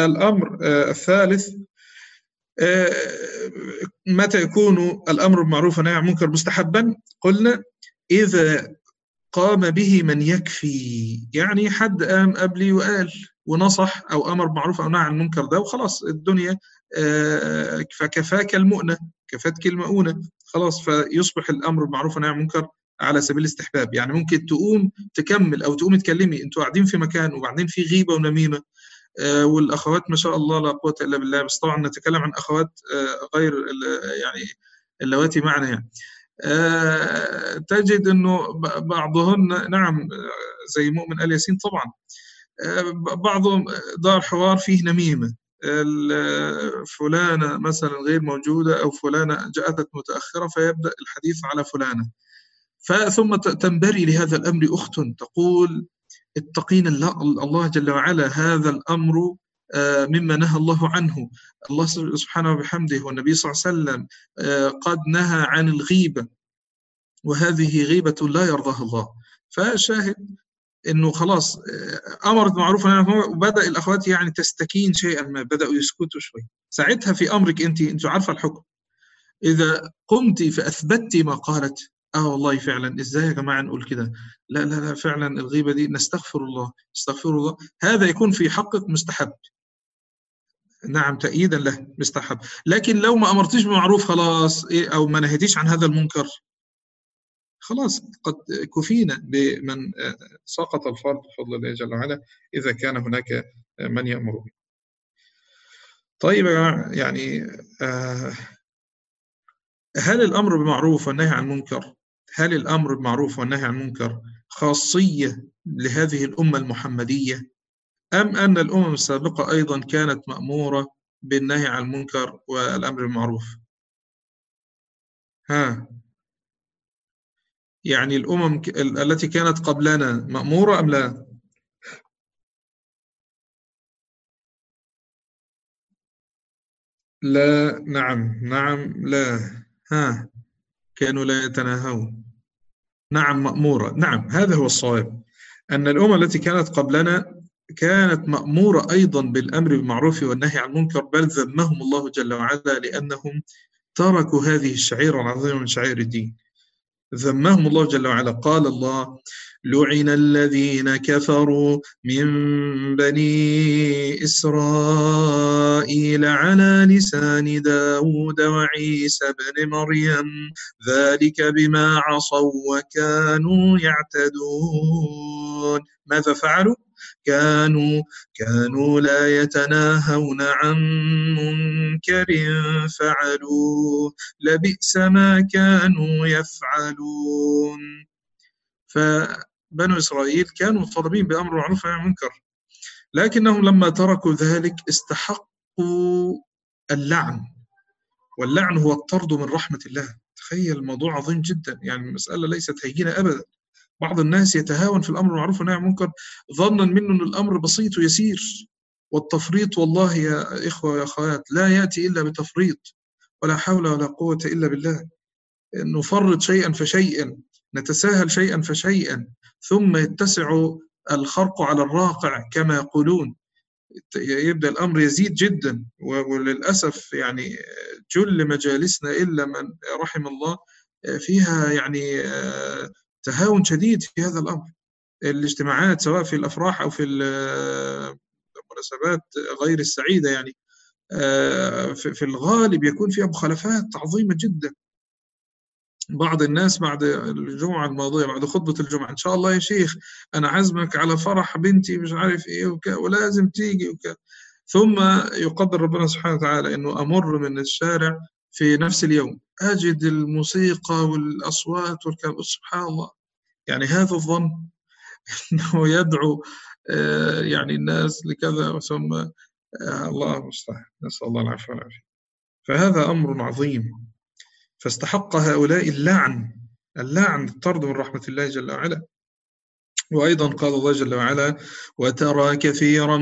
الأمر الثالث متى يكون الأمر بالمعروف والنهي عن المنكر مستحبا؟ قلنا إذا قام به من يكفي يعني حد قام قبلي وقال ونصح أو أمر بمعروف أو نهى عن المنكر ده وخلاص الدنيا فكفاك المؤنة كفاتك المؤونة خلاص فيصبح الأمر بالمعروف والنهي عن المنكر على سبيل الاستحباب. يعني ممكن تقوم تكمل أو تقوم تكلمي. أنتوا قاعدين في مكان وبعدين في غيبة ونميمة. والأخوات ما شاء الله لا قوة إلا بالله. بس طبعا نتكلم عن أخوات غير يعني اللواتي معنا يعني تجد إنه بعضهن نعم زي مؤمن آل ياسين طبعا. بعضهم دار حوار فيه نميمة. فلانة مثلا غير موجودة أو فلانة جاءت متأخرة فيبدأ الحديث على فلانة. فثم تنبري لهذا الأمر أخت تقول اتقين الله جل وعلا هذا الأمر مما نهى الله عنه. الله سبحانه وبحمده والنبي صلى الله عليه وسلم قد نهى عن الغيبة وهذه غيبة لا يرضاها الله. فشاهد إنه خلاص امرت معروف وبدأ الأخوات يعني تستكين شيئا ما بدأوا يسكتوا شوي. ساعتها في أمرك أنت أنت عارفة الحكم. إذا قمت فاثبتت ما قالت آه والله فعلا. إزاي يا جماعة نقول كده؟ لا لا لا فعلا الغيبة دي نستغفر الله استغفر الله. هذا يكون في حقك مستحب. نعم تأييدا له مستحب. لكن لو ما أمرتيش بمعروف خلاص إيه أو ما نهيتيش عن هذا المنكر خلاص قد كفينا بمن سقط الفرض بفضل الله جل وعلا إذا كان هناك من يأمر به طيب يعني هل الأمر بالمعروف والنهي عن المنكر هل الأمر بالمعروف والنهي عن المنكر خاصية لهذه الأمة المحمدية؟ أم أن الأمم السابقة أيضا كانت مأمورة بالنهي عن المنكر والأمر بالمعروف؟ ها. يعني الأمم التي كانت قبلنا مأمورة أم لا؟ لا نعم نعم لا. ها. كانوا لا يتناهون. نعم مأمورة. نعم هذا هو الصواب. أن الأمم التي كانت قبلنا كانت مأمورة أيضا بالأمر بالمعروف والنهي عن المنكر بل ذمهم الله جل وعلا لأنهم تركوا هذه الشعيرة العظيمة من شعائر الدين. ذمهم الله جل وعلا. قال الله لعن الذين كفروا من بني إسرائيل على لسان داود وعيسى بن مريم ذلك بما عصوا وكانوا يعتدون ماذا فعلوا؟ كانوا كانوا لا يتناهون عن منكر فعلوه لبئس ما كانوا يفعلون فبنو إسرائيل كانوا مطالبين بأمر معروف والنهي عن المنكر لكنهم لما تركوا ذلك استحقوا اللعن واللعن هو الطرد من رحمة الله. تخيل الموضوع عظيم جدا. يعني المسألة ليست هينة أبدا. بعض الناس يتهاون في الأمر المعروف والنهي عن المنكر ظنا منه أن الأمر بسيط ويسير. والتفريط والله يا إخوة يا أخوات لا يأتي إلا بتفريط ولا حول ولا قوة إلا بالله. نفرط شيئا فشيئا نتساهل شيئا فشيئا. ثم يتسع الخرق على الراقع كما يقولون. يبدأ الأمر يزيد جدا وللأسف يعني جل مجالسنا إلا من رحم الله فيها يعني تهاون شديد في هذا الأمر. الاجتماعات سواء في الأفراح أو في المناسبات غير السعيدة يعني في الغالب يكون فيها مخالفات عظيمة جدا. بعض الناس بعد الجمعة الماضية بعد خطبة الجمعة إن شاء الله يا شيخ أنا عزمك على فرح بنتي مش عارف إيه وك... ولازم تيجي وك... ثم يقدر ربنا سبحانه وتعالى إنه أمر من الشارع في نفس اليوم. أجد الموسيقى والأصوات والكلام سبحان الله. يعني هذا الظن أنه يدعو يعني الناس لكذا ثم الله المستعان. نسأل الله العافية والعافية. فهذا أمر عظيم. فاستحق هؤلاء اللعن. اللعن الطرد من رحمة الله جل وعلا. وأيضا قال الله جل وعلا وترى كثيرا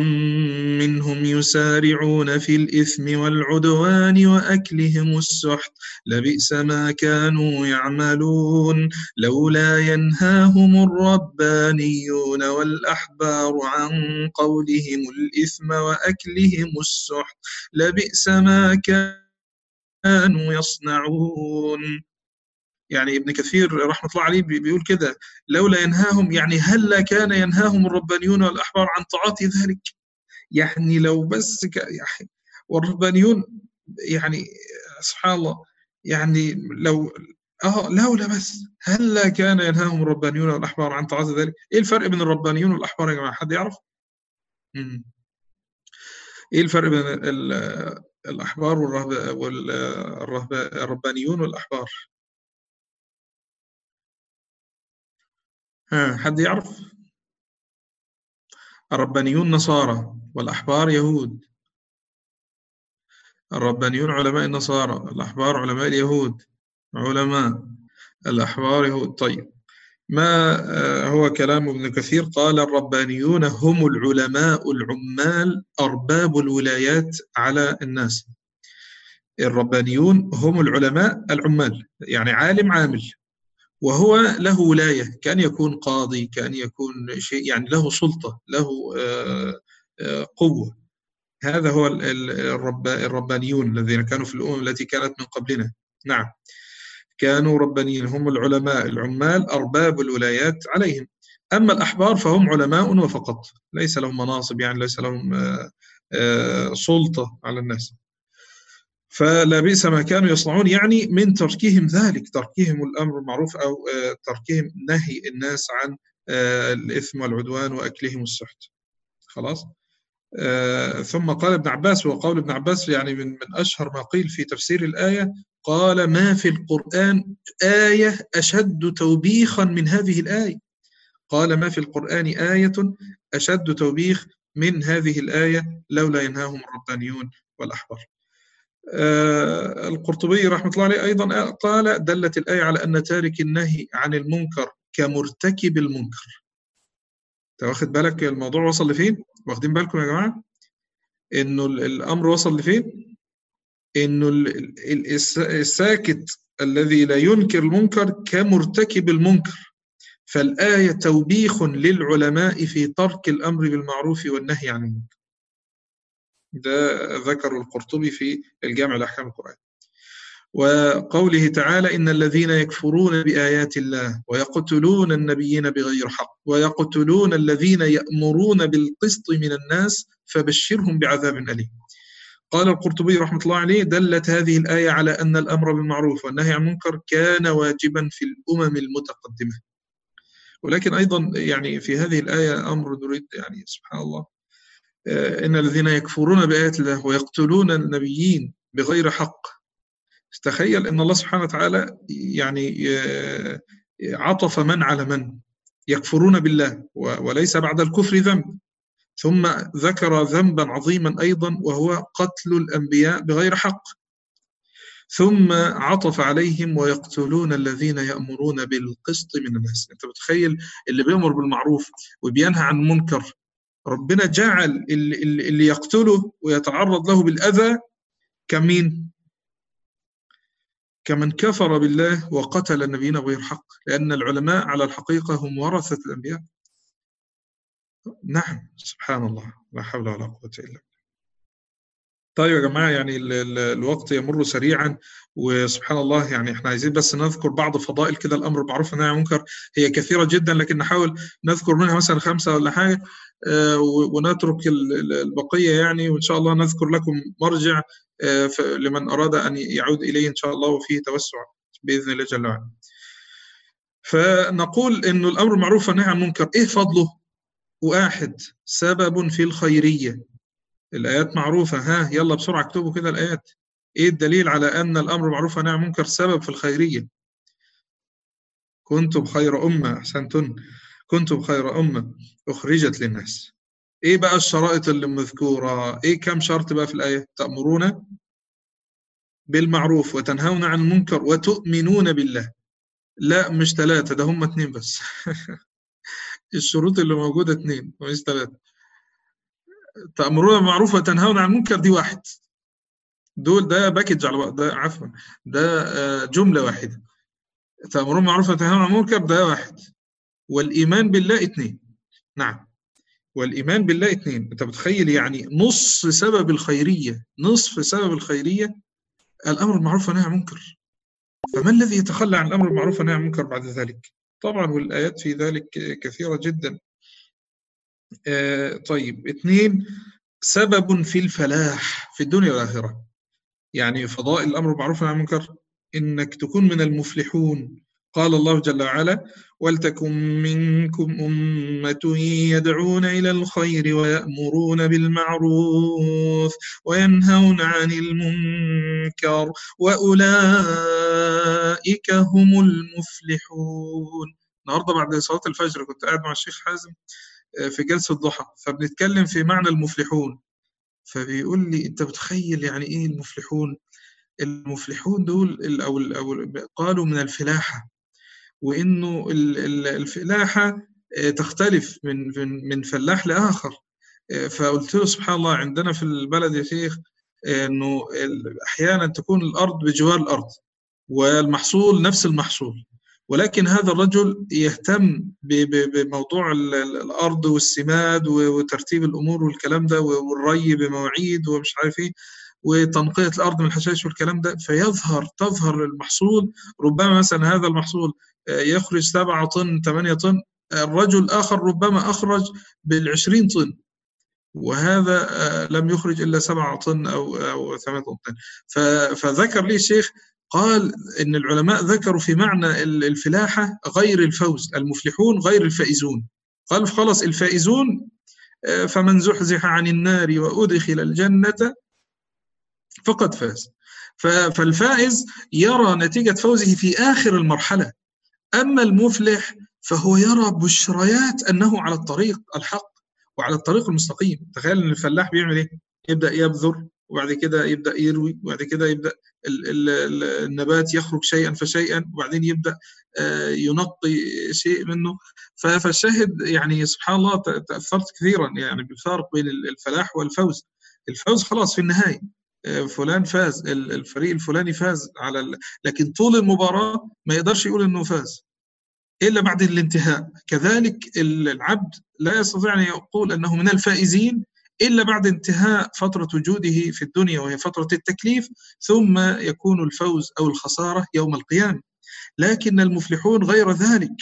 منهم يسارعون في الإثم والعدوان وأكلهم السحت. لبئس ما كانوا يعملون. لولا ينهاهم الربانيون والأحبار عن قولهم الإثم وأكلهم السحت. لبئس ما كانوا يصنعون. يعني ابن كثير رحمة الله عليه بيقول كده لولا ينهاهم يعني هل كان ينهاهم الربانيون والأحبار عن طاعات ذلك. يعني لو بس يعني والربانيون يعني سبحان الله يعني لو آه لولا بس هل كان ينهاهم الربانيون والأحبار عن طاعات ذلك. إيه الفرق بين الربانيون والأحبار يا جماعة؟ حد يعرف؟ مم. إيه الفرق بين الأحبار والربانيون والأحبار. ها حد يعرف؟ الربانيون نصارى والأحبار يهود. الربانيون علماء النصارى الأحبار علماء اليهود. علماء الأحبار يهود. طيب. ما آه، هو كلام ابن كثير. قال الربانيون هم العلماء العمال أرباب الولايات على الناس. الربانيون هم العلماء العمال يعني عالم عامل وهو له ولاية كان يكون قاضي كان يكون شيء يعني له سلطة له آه، آه، قوة. هذا هو الرب الربانيون الذين كانوا في الأمم التي كانت من قبلنا. نعم. كانوا ربانيين هم العلماء العمال أرباب الولايات عليهم. أما الأحبار فهم علماء وفقط. ليس لهم مناصب يعني ليس لهم آه، سلطة على الناس. فلا بئس ما كانوا يصنعون يعني من تركهم ذلك تركهم الأمر المعروف أو آه، تركهم نهي الناس عن آه، الإثم والعدوان وأكلهم السحت. خلاص؟ آه، ثم قال ابن عباس وقول ابن عباس يعني من من أشهر ما قيل في تفسير الآية قال ما في القرآن آية أشد توبيخا من هذه الآية. قال ما في القرآن آية أشد توبيخ من هذه الآية لولا ينهاهم الربانيون والأحبار. آه، القرطبي رحمة الله عليه أيضا قال دلت الآية على أن تارك النهي عن المنكر كمرتكب المنكر. أنت واخد بالك الموضوع وصل لفين؟ واخدين بالكم يا جماعة؟ إنه الأمر وصل لفين؟ إنه الساكت الذي لا ينكر المنكر كمرتكب المنكر فالآية توبيخ للعلماء في ترك الأمر بالمعروف والنهي عن المنكر ده ذكر القرطبي في الجامع لأحكام القرآن وقوله تعالى إن الذين يكفرون بآيات الله ويقتلون النبيين بغير حق ويقتلون الذين يأمرون بالقسط من الناس فبشرهم بعذاب أليم. قال القرطبي رحمة الله عليه دلت هذه الآية على أن الأمر بالمعروف والنهي عن المنكر كان واجبا في الأمم المتقدمة. ولكن أيضا يعني في هذه الآية أمر نريد يعني سبحان الله آه، إن الذين يكفرون بآيات الله ويقتلون النبيين بغير حق تخيل أن الله سبحانه وتعالى يعني آه، عطف من على من؟ يكفرون بالله وليس بعد الكفر ذنب. ثم ذكر ذنبا عظيما أيضا وهو قتل الأنبياء بغير حق. ثم عطف عليهم ويقتلون الذين يأمرون بالقسط من الناس. أنت متخيل اللي بيأمر بالمعروف وبينهى عن المنكر؟ ربنا جعل اللي, اللي يقتله ويتعرض له بالأذى كمين؟ كمن كفر بالله وقتل النبيين بغير حق لأن العلماء على الحقيقة هم ورثة الأنبياء. نعم سبحان الله لا حول ولا قوة إلا بالله. طيب يا جماعة يعني ال ال الوقت يمر سريعا وسبحان الله يعني إحنا عايزين بس نذكر بعض فضائل كده الأمر بالمعروف والنهي عن المنكر هي كثيرة جدا لكن نحاول نذكر منها مثلا خمسة ولا حاجة. ونترك البقية يعني وإن شاء الله نذكر لكم مرجع آه، لمن أراد أن يعود إليه إن شاء الله وفيه توسع بإذن الله جل وعلا. فنقول إنه الأمر بالمعروف والنهي عن المنكر. إيه فضله؟ واحد سبب في الخيرية. الآيات معروفة. ها يلا بسرعة اكتبوا كده الآيات. إيه الدليل على أن الأمر معروف والنهي عن منكر سبب في الخيرية. كنتم خير أمة أحسنتن. كنتم خير أمة أخرجت للناس. إيه بقى الشرائط اللي مذكورة؟ إيه كم شرط بقى في الآية؟ تأمرون بالمعروف وتنهون عن المنكر وتؤمنون بالله. لا مش ثلاثة ده هم اتنين بس. الشروط اللي موجودة اتنين مش ثلاثة. تأمرون بالمعروف وتنهون عن المنكر دي واحد. دول ده باكج على بعض ده عفوا ده آه، جملة واحدة. تأمرون بالمعروف وتنهون عن المنكر ده واحد. والإيمان بالله اثنين. نعم. والإيمان بالله اثنين. أنت بتخيل يعني نص سبب الخيرية نصف سبب الخيرية الأمر بالمعروف والنهي عن المنكر. فما الذي يتخلى عن الأمر بالمعروف والنهي عن المنكر بعد ذلك؟ طبعا والآيات في ذلك كثيرة جدا. آه طيب. اثنين سبب في الفلاح في الدنيا والآخرة. يعني فضائل الأمر بالمعروف والنهي عن المنكر إنك تكون من المفلحون. قال الله جل وعلا ولتكن منكم أمة يدعون إلى الخير ويأمرون بالمعروف وينهون عن المنكر وأولئك هم المفلحون. النهارده بعد صلاة الفجر كنت قاعد مع الشيخ حازم آه، في جلسة ضحى فبنتكلم في معنى المفلحون. فبيقول لي أنت بتخيل يعني إيه المفلحون؟ المفلحون دول أو قالوا من الفلاحة. وإنه الفلاحة آه، تختلف من من فلاح لآخر. آه، فقلت له سبحان الله عندنا في البلد يا شيخ آه، إنه أحيانا تكون الأرض بجوار الأرض والمحصول نفس المحصول. ولكن هذا الرجل يهتم بموضوع الأرض والسماد وترتيب الأمور والكلام ده والري بمواعيد ومش عارف إيه وتنقية الأرض من الحشائش والكلام ده. فيظهر تظهر المحصول ربما مثلا هذا المحصول يخرج 7 طن 8 طن. الرجل آخر ربما أخرج بالعشرين طن. وهذا آه، لم يخرج إلا 7 طن أو أو 8 طن. فذكر لي الشيخ قال إن العلماء ذكروا في معنى الفلاحة غير الفوز المفلحون غير الفائزون. قال خلص الفائزون آه، فمن زحزح عن النار وأدخل الجنة فقد فاز. فالفائز يرى نتيجة فوزه في آخر المرحلة. أما المفلح فهو يرى بشريات أنه على الطريق الحق وعلى الطريق المستقيم. تخيل أن الفلاح بيعمل إيه؟ يبدأ يبذر وبعد كده يبدأ يروي وبعد كده يبدأ النبات يخرج شيئا فشيئا وبعدين يبدأ آه، ينقي شيء منه. فالشاهد يعني سبحان الله تأثرت كثيرا يعني بالفارق بين الفلاح والفوز. الفوز خلاص في النهاية. آه، فلان فاز الفريق الفلاني فاز على ال... لكن طول المباراة ما يقدرش يقول إنه فاز إلا بعد الانتهاء. كذلك العبد لا يستطيع أن يقول أنه من الفائزين إلا بعد انتهاء فترة وجوده في الدنيا وهي فترة التكليف ثم يكون الفوز أو الخسارة يوم القيامة. لكن المفلحون غير ذلك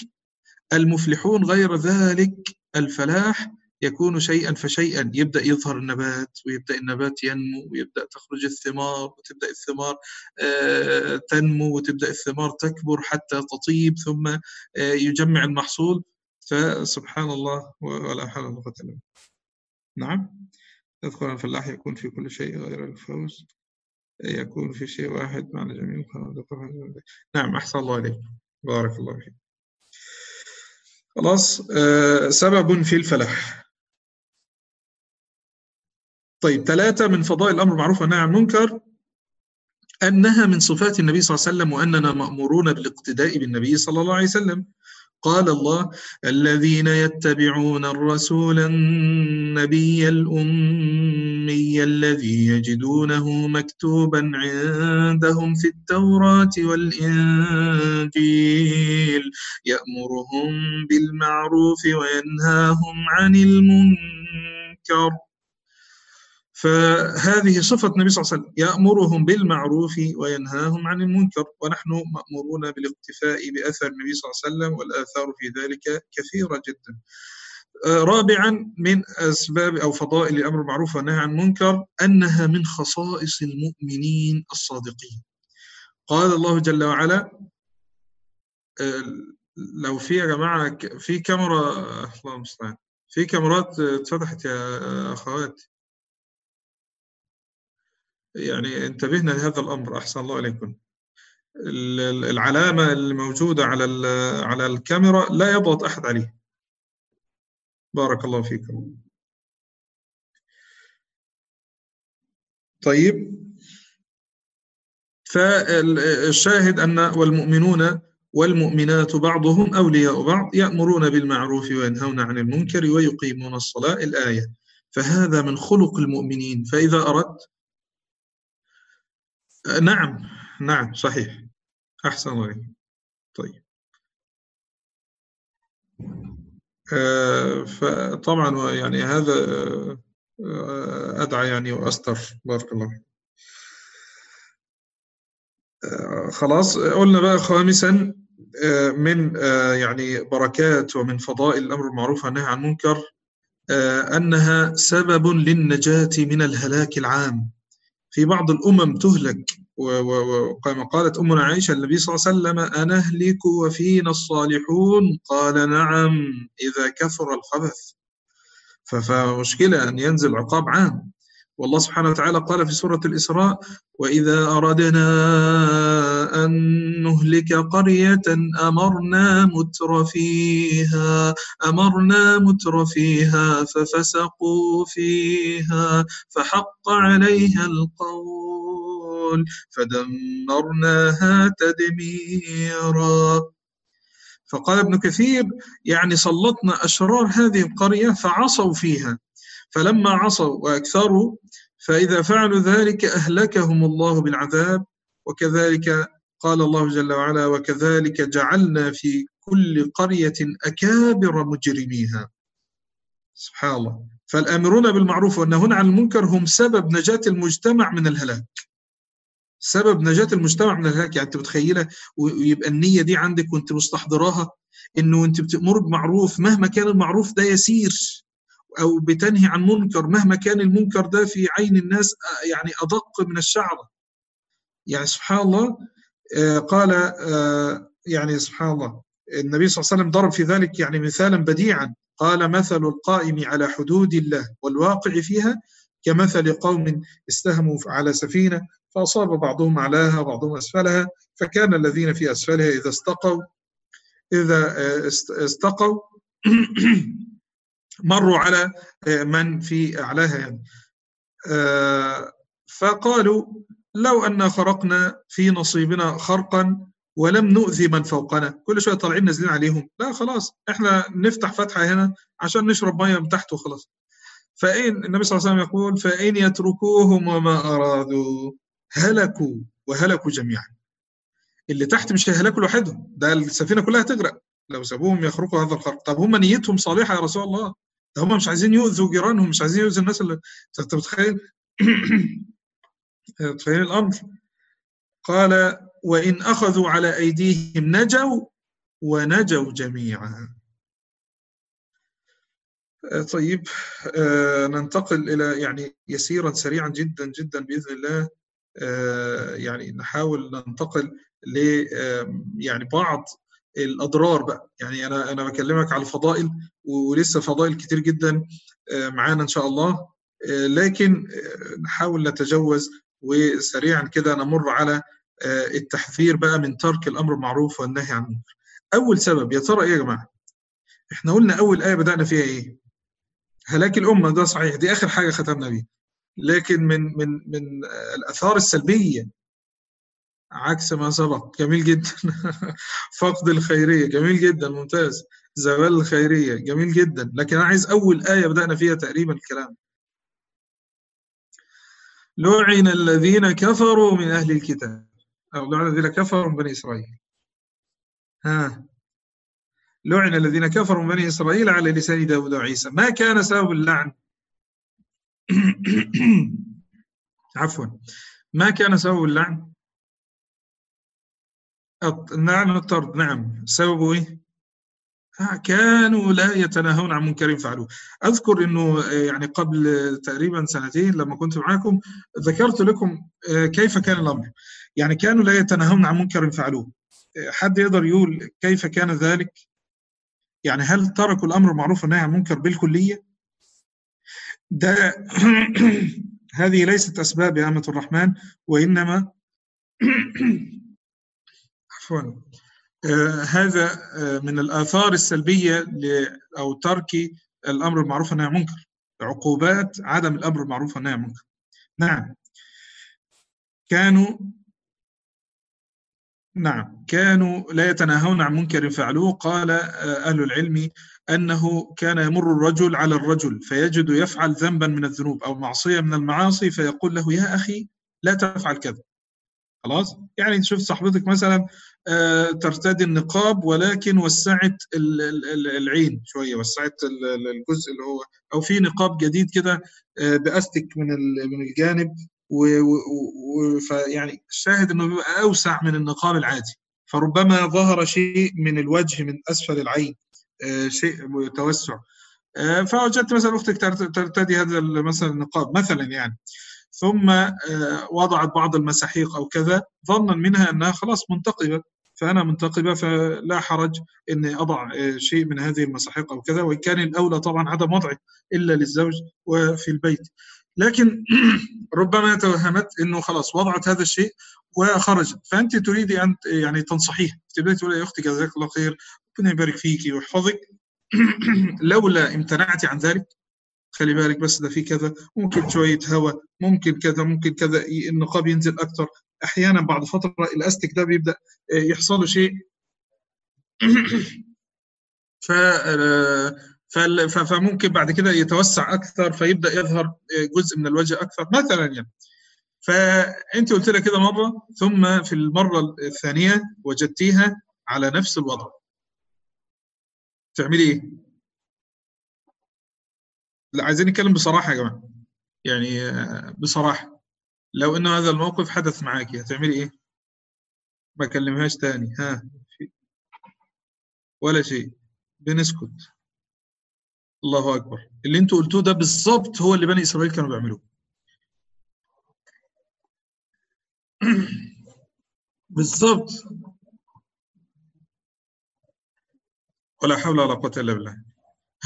المفلحون غير ذلك الفلاح يكون شيئا فشيئا. يبدأ يظهر النبات ويبدأ النبات ينمو ويبدأ تخرج الثمار وتبدأ الثمار آه، تنمو وتبدأ الثمار تكبر حتى تطيب ثم آه، يجمع المحصول. فسبحان الله ولا حول ولا قوة إلا نعم. يذكر الفلاح يكون في كل شيء غير الفوز. يكون في شيء واحد معنى جميل نعم أحسن الله عليك بارك الله فيك. خلاص آه سبب في الفلاح. طيب ثلاثة من فضائل الأمر بالمعروف والنهي عن المنكر أنها من صفات النبي صلى الله عليه وسلم وأننا مأمورون بالاقتداء بالنبي صلى الله عليه وسلم. قال الله الذين يتبعون الرسول النبي الأمي الذي يجدونه مكتوبا عندهم في التوراة والإنجيل يأمرهم بالمعروف وينهاهم عن المنكر. فهذه صفة النبي صلى الله عليه وسلم. يأمرهم بالمعروف وينهاهم عن المنكر ونحن مأمورون بالاقتفاء بأثر النبي صلى الله عليه وسلم والآثار في ذلك كثيرة جدا. آه، رابعا من أسباب أو فضائل الأمر بالمعروف والنهي عن المنكر أنها من خصائص المؤمنين الصادقين. قال الله جل وعلا آه، لو في يا جماعة في كاميرا الله المستعان في كاميرات اتفتحت يا أخوات. يعني انتبهنا لهذا الأمر أحسن الله إليكم. العلامة الموجودة على على الكاميرا لا يضغط أحد عليه. بارك الله فيكم. طيب. فالشاهد أن والمؤمنون والمؤمنات بعضهم أولياء بعض يأمرون بالمعروف وينهون عن المنكر ويقيمون الصلاة الآية. فهذا من خلق المؤمنين. فإذا أردت نعم نعم صحيح. أحسن الله طيب. آه، فطبعا يعني هذا آه، أدعى يعني وأستر بارك الله آه، خلاص. قلنا بقى خامسا من يعني بركات ومن فضائل الأمر بالمعروف والنهي عن المنكر أنها سبب للنجاة من الهلاك العام. في بعض الأمم تهلك. وكما قالت أمنا عائشة النبي صلى الله عليه وسلم أنهلك وفينا الصالحون؟ قال نعم إذا كثر الخبث. فمشكلة أن ينزل عقاب عام. والله سبحانه وتعالى قال في سورة الإسراء وإذا أردنا أن نهلك قرية أمرنا متر فيها أمرنا متر فيها ففسقوا فيها فحق عليها القول فدمرناها تدميرا. فقال ابن كثير يعني سلطنا أشرار هذه القرية فعصوا فيها. فلما عصوا وأكثروا فإذا فعلوا ذلك أهلكهم الله بالعذاب وكذلك قال الله جل وعلا وكذلك جعلنا في كل قرية أكابر مجرميها. سبحان الله. فالآمرون بالمعروف والنهون عن المنكر هم سبب نجاة المجتمع من الهلاك. سبب نجاة المجتمع من الهلاك. يعني أنت متخيلة؟ ويبقى النية دي عندك وأنت مستحضراها إنه أنت بتأمر بمعروف مهما كان المعروف ده يسير. أو بتنهي عن منكر مهما كان المنكر ده في عين الناس يعني أدق من الشعرة. يعني سبحان الله قال آه، يعني سبحان الله النبي صلى الله عليه وسلم ضرب في ذلك يعني مثالا بديعا. قال مثل القائم على حدود الله والواقع فيها كمثل قوم استهموا على سفينة فأصاب بعضهم أعلاها وبعضهم أسفلها فكان الذين في أسفلها إذا استقوا إذا استقوا مروا على آه، من في أعلاها يعني. آه، فقالوا لو أن خرقنا في نصيبنا خرقا ولم نؤذي من فوقنا. كل شوية طالعين نازلين عليهم. لا خلاص إحنا نفتح فتحة هنا عشان نشرب مية من تحت وخلاص. فإن النبي صلى الله عليه وسلم يقول فإن يتركوهم وما أرادوا هلكوا وهلكوا جميعا. اللي تحت مش هيهلكوا لوحدهم ده السفينة كلها تغرق لو سابوهم يخرقوا هذا الخرق. طب هم نيتهم صالحة يا رسول الله؟ هم مش عايزين يؤذوا جيرانهم مش عايزين يؤذوا الناس اللي أنت متخيل؟ تخيل الأمر. قال وإن أخذوا على أيديهم نجوا ونجوا جميعا. طيب آه ننتقل إلى يعني يسيرا سريعا جدا جدا بإذن الله. آه يعني نحاول ننتقل ل يعني بعض الأضرار بقى. يعني أنا أنا بكلمك على الفضائل ولسه فضائل كتير جدا آه، معانا إن شاء الله. آه، لكن آه، نحاول نتجوز وسريعا كده نمر على التحذير بقى من ترك الأمر بالمعروف والنهي عن المنكر. أول سبب يا ترى إيه يا جماعة؟ إحنا قلنا أول آية بدأنا فيها إيه؟ هلاك الأمة ده صحيح دي آخر حاجة ختمنا بيها. لكن من من من الأثار السلبية عكس ما سبق جميل جدا فقد الخيرية جميل جدا ممتاز زوال الخيرية جميل جدا لكن أنا عايز أول آية بدأنا فيها تقريبا الكلام لعن الذين كفروا من أهل الكتاب. أو لعن الذين كفروا من بني إسرائيل. ها. لعن الذين كفروا من بني إسرائيل على لسان داود وعيسى. ما كان سبب اللعن. عفوا. ما كان سبب اللعن؟ نعم الطرد. نعم. سببه إيه؟ كانوا لا يتناهون عن منكر فعلوه. أذكر إنه آه، يعني قبل تقريبا سنتين لما كنت معاكم ذكرت لكم آه، كيف كان الأمر. يعني كانوا لا يتناهون عن منكر فعلوه. آه، حد يقدر يقول كيف كان ذلك؟ يعني هل تركوا الأمر معروف والنهي عن المنكر بالكلية؟ ده هذه ليست أسباب يا أمة الرحمن وإنما عفوا. هذا آه من الآثار السلبية أو ترك الأمر بالمعروف والنهي عن المنكر عقوبات عدم الأمر بالمعروف والنهي عن المنكر. نعم. كانوا نعم كانوا لا يتناهون عن منكر فعلوه. قال أهل العلم أنه كان يمر الرجل على الرجل فيجد يفعل ذنبا من الذنوب أو معصية من المعاصي فيقول له يا أخي لا تفعل كذا. خلاص؟ يعني تشوف صاحبتك مثلا ترتدي النقاب ولكن وسعت العين شوية وسعت الجزء اللي هو أو في نقاب جديد كده باستك من من الجانب ويعني الشاهد إنه بيبقى أوسع من النقاب العادي. فربما ظهر شيء من الوجه من أسفل العين شيء توسع فوجدت مثلا أختك ترتدي هذا مثلا النقاب مثلا يعني. ثم وضعت بعض المساحيق أو كذا ظنا منها أنها خلاص منتقبة. فأنا منتقبة فلا حرج إني أضع شيء من هذه المساحيق أو كذا. وإن كان الأولى طبعا عدم وضعه إلا للزوج وفي البيت. لكن ربما توهمت إنه خلاص وضعت هذا الشيء وخرجت فأنت تريدي أن يعني تنصحيه. تبدأي تقولي يا أختي جزاك الله خير ربنا يبارك فيكي ويحفظك. لولا امتنعتي عن ذلك خلي بالك بس ده في كذا ممكن شوية هواء ممكن كذا ممكن كذا النقاب ينزل أكتر. أحيانا بعد فترة الأستك ده بيبدأ يحصل له شيء. ف فممكن بعد كده يتوسع أكثر فيبدأ يظهر جزء من الوجه أكثر مثلا يعني فانت قلت لها كده مرة ثم في المرة الثانية وجدتيها على نفس الوضع. تعملي إيه؟ لا عايزين نتكلم بصراحة يا جماعة. يعني بصراحة لو إن هذا الموقف حدث معاكي هتعملي إيه؟ ما اكلمهاش تاني. ها ولا شيء. بنسكت. الله أكبر. اللي أنتوا قلتوه ده بالظبط هو اللي بني إسرائيل كانوا بيعملوه. بالظبط. ولا حول ولا قوة إلا بالله.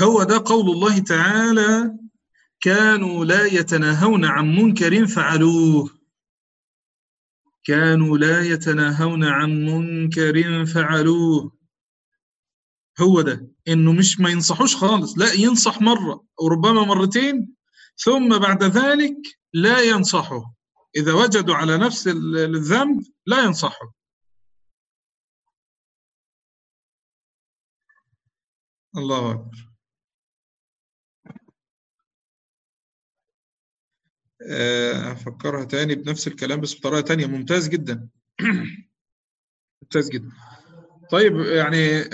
هو ده قول الله تعالى كانوا لا يتناهون عن منكر فعلوه. كانوا لا يتناهون عن منكر فعلوه. هو ده إنه مش ما ينصحوش خالص لا ينصح مرة وربما مرتين ثم بعد ذلك لا ينصحه. إذا وجدوا على نفس الذنب لا ينصحه. الله أكبر. افكرها تاني بنفس الكلام بس بطريقة تانية. ممتاز جدا. ممتاز جدا. طيب يعني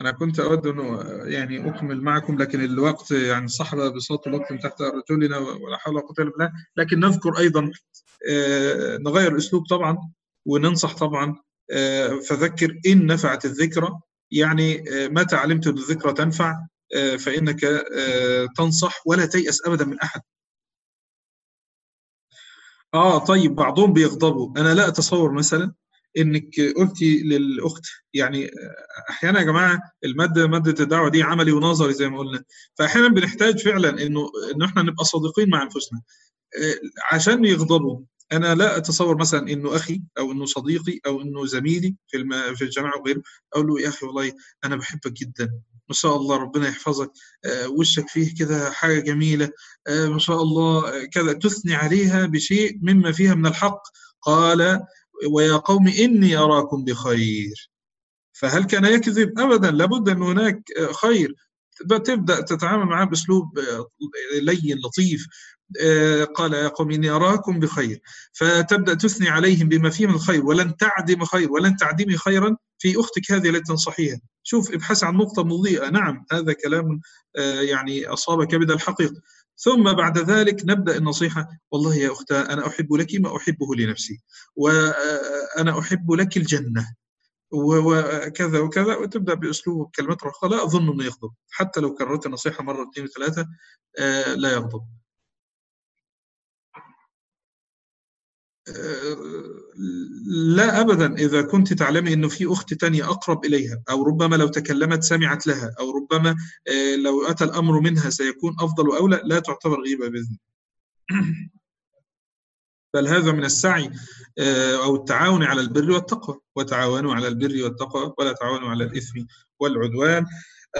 أنا كنت أود انه يعني أكمل معكم لكن الوقت يعني صحب بساط الوقت من تحت رجلنا ولا حول ولا قوة إلا بالله. لكن نذكر أيضا نغير الاسلوب طبعا وننصح طبعا. فذكر إن نفعت الذكرى. يعني متى علمت أن الذكرى تنفع فإنك تنصح ولا تيأس ابدا من أحد. آه طيب بعضهم بيغضبوا. أنا لا أتصور مثلا إنك قلتي للأخت يعني أحيانا يا جماعة المادة مادة الدعوة دي عملي ونظري زي ما قلنا. فاحيانا بنحتاج فعلا إنه ان إحنا نبقى صادقين مع أنفسنا. عشان يغضبوا. أنا لا أتصور مثلا إنه أخي أو إنه صديقي أو إنه زميلي في. في الجامعة وغيره أقول له يا أخي والله أنا بحبك جدا. ما شاء الله ربنا يحفظك. آه وشك فيه كده حاجة جميلة. آه ما شاء الله كذا. تثني عليها بشيء مما فيها من الحق. قال ويا قوم إني أراكم بخير. فهل كان يكذب؟ ابدا. لابد أن هناك خير. تبدأ تتعامل معه بأسلوب لين لطيف. قال يا قوم إني أراكم بخير. فتبدأ تثني عليهم بما فيه من الخير ولن تعدم خير ولن تعدمي خيرا في أختك هذه التي تنصحيها. شوف ابحث عن نقطة مضيئة. نعم هذا كلام يعني اصاب كبد الحقيقة. ثم بعد ذلك نبدأ النصيحة. والله يا اختاه أنا أحب لك ما أحبه لنفسي وأنا أحب لك الجنة. وكذا وكذا وتبدأ بأسلوب كلمات رخاء. لا أظن أنه يغضب. حتى لو كررت النصيحة مرة اثنين وثلاثة لا يغضب. لا ابدا. إذا كنت تعلمي إنه في أخت تانية أقرب إليها أو ربما لو تكلمت سمعت لها أو ربما لو أتى الأمر منها سيكون أفضل واولى لا تعتبر غيبة بإذن بل هذا من السعي أو التعاون على البر والتقوى. وتعاونوا على البر والتقوى ولا تعاونوا على الإثم والعدوان.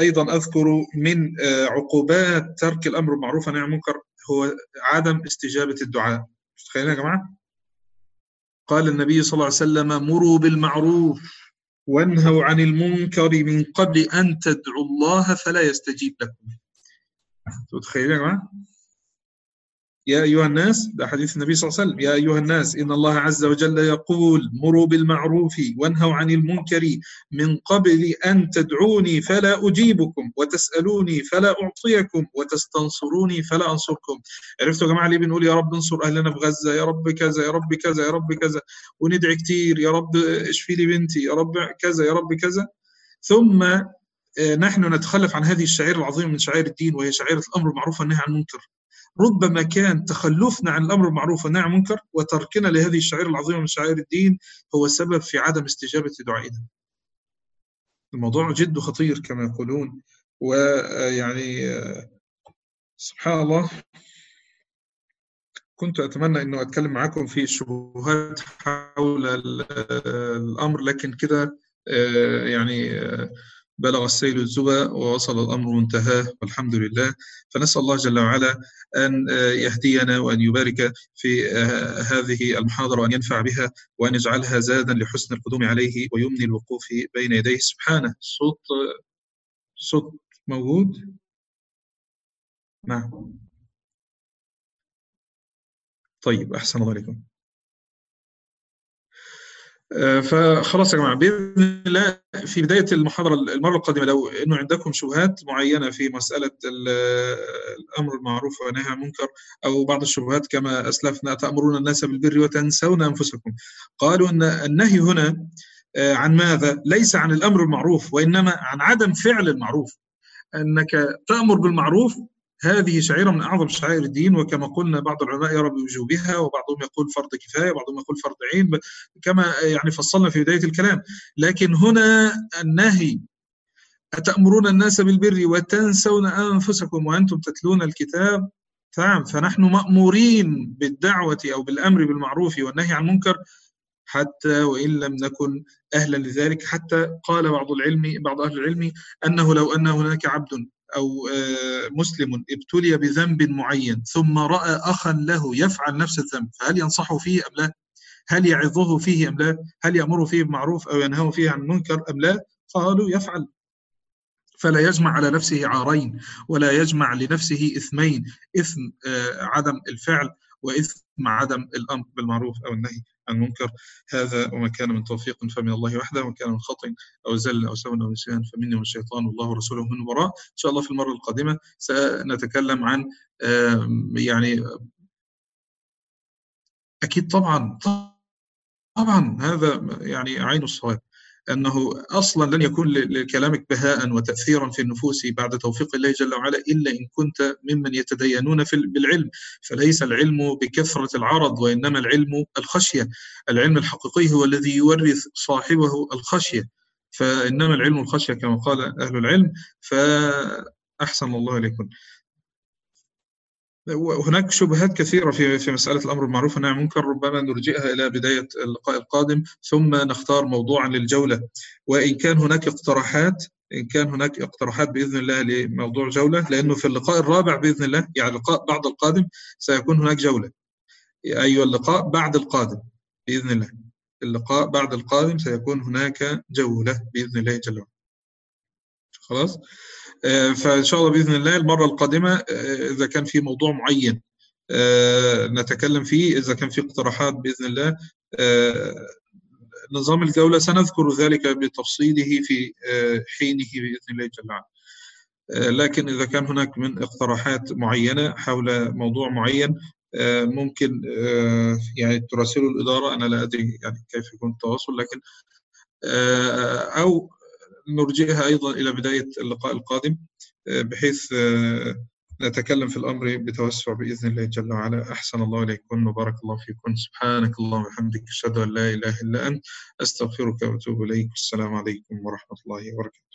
أيضا أذكر من عقوبات ترك الأمر بالمعروف والنهي عن المنكر هو عدم استجابة الدعاء. تخيلوا يا جماعة؟ قال النبي صلى الله عليه وسلم مروا بالمعروف وانهوا عن المنكر من قبل أن تدعوا الله فلا يستجيب لكم. تتخيلوا يا جماعة؟ يا أيها الناس ده حديث النبي صلى الله عليه وسلم يا أيها الناس إن الله عز وجل يقول مروا بالمعروف وانهوا عن المنكر من قبل أن تدعوني فلا أجيبكم وتسألوني فلا أعطيكم وتستنصروني فلا أنصركم. عرفتوا يا جماعة ليه بنقول يا رب انصر أهلنا في غزة يا رب كذا يا رب كذا يا رب كذا وندعي كتير يا رب اشفي لي بنتي يا رب كذا يا رب كذا. ثم نحن نتخلف عن هذه الشعيرة العظيمة من شعائر الدين وهي شعيرة الأمر بالمعروف والنهي عن المنكر. ربما كان تخلفنا عن الأمر بالمعروف والنهي عن المنكر وتركنا لهذه الشعائر العظيمة من شعائر الدين هو سبب في عدم استجابة دعائنا. الموضوع جد خطير كما يقولون ويعني سبحان الله كنت أتمنى إنه أتكلم معكم في الشبهات حول الأمر لكن كده يعني بلغ السيل الزبا ووصل الأمر منتهاه والحمد لله. فنسأل الله جل وعلا أن يهدينا وأن يبارك في هذه المحاضرة وأن ينفع بها وأن يجعلها زادا لحسن القدوم عليه ويمني الوقوف بين يديه. سبحانه. صوت صوت موجود؟ نعم. طيب أحسن الله عليكم فخلاص يا جماعة بإذن الله في بداية المحاضرة المرة القادمة لو إنه عندكم شبهات معينة في مسألة الأمر بالمعروف والنهي عن المنكر أو بعض الشبهات كما أسلفنا تأمرون الناس بالبر وتنسون أنفسكم قالوا إن النهي هنا عن ماذا؟ ليس عن الأمر بالمعروف وإنما عن عدم فعل المعروف إنك تأمر بالمعروف هذه شعيرة من أعظم شعائر الدين وكما قلنا بعض العلماء يرى بوجوبها وبعضهم يقول فرض كفاية وبعضهم يقول فرض عين كما يعني فصلنا في بداية الكلام. لكن هنا النهي أتأمرون الناس بالبر وتنسون أنفسكم وأنتم تتلون الكتاب؟ نعم فنحن مأمورين بالدعوة أو بالأمر بالمعروف والنهي عن المنكر حتى وإن لم نكن أهلا لذلك. حتى قال بعض العلم بعض أهل العلم أنه لو أن هناك عبد أو مسلم ابتلي بذنب معين ثم رأى أخا له يفعل نفس الذنب فهل ينصحه فيه أم لا؟ هل يعظه فيه أم لا؟ هل يأمره فيه بالمعروف أو ينهاه فيه عن المنكر أم لا؟ قالوا يفعل فلا يجمع على نفسه عارين ولا يجمع لنفسه إثمين إثم عدم الفعل وإثم عدم الأمر بالمعروف أو النهي المنكر هذا وما كان من توفيق فمن الله وحده وما كان من خطأ أو زل أو سوء أو نسيان فمني ومن الشيطان والله ورسوله من وراء. إن شاء الله في المرة القادمة سنتكلم عن يعني أكيد طبعا طبعا هذا يعني عين الصواب. أنه أصلا لن يكون لكلامك بهاء وتأثيرا في النفوس بعد توفيق الله جل وعلا إلا إن كنت ممن يتدينون في بالعلم. فليس العلم بكثرة العرض وإنما العلم الخشية. العلم الحقيقي هو الذي يورث صاحبه الخشية. فإنما العلم الخشية كما قال أهل العلم فأحسن الله إليكم. هناك شبهات كثيرة في في مسألة الأمر بالمعروف والنهي عن المنكر ربما نرجئها إلى بداية اللقاء القادم ثم نختار موضوعا للجولة. وإن كان هناك اقتراحات إن كان هناك اقتراحات بإذن الله لموضوع جولة لأنه في اللقاء الرابع بإذن الله يعني اللقاء بعد القادم سيكون هناك جولة. أيوة اللقاء بعد القادم بإذن الله. اللقاء بعد القادم سيكون هناك جولة بإذن الله جل وعلا. خلاص؟ فإن شاء الله بإذن الله المرة القادمة إذا كان في موضوع معين نتكلم فيه إذا كان في اقتراحات بإذن الله نظام الجولة سنذكر ذلك بتفصيله في حينه بإذن الله جل وعلا. لكن إذا كان هناك من اقتراحات معينة حول موضوع معين ممكن يعني تراسلوا الإدارة أنا لا أدري يعني كيف يكون التواصل لكن أو نرجئها أيضا إلى بداية اللقاء القادم بحيث نتكلم في الأمر بتوسع بإذن الله جل وعلا. أحسن الله إليكم وبارك الله فيكم. سبحانك اللهم وبحمدك أشهد أن لا إله إلا أنت أستغفرك وأتوب إليك. والسلام عليكم ورحمة الله وبركاته.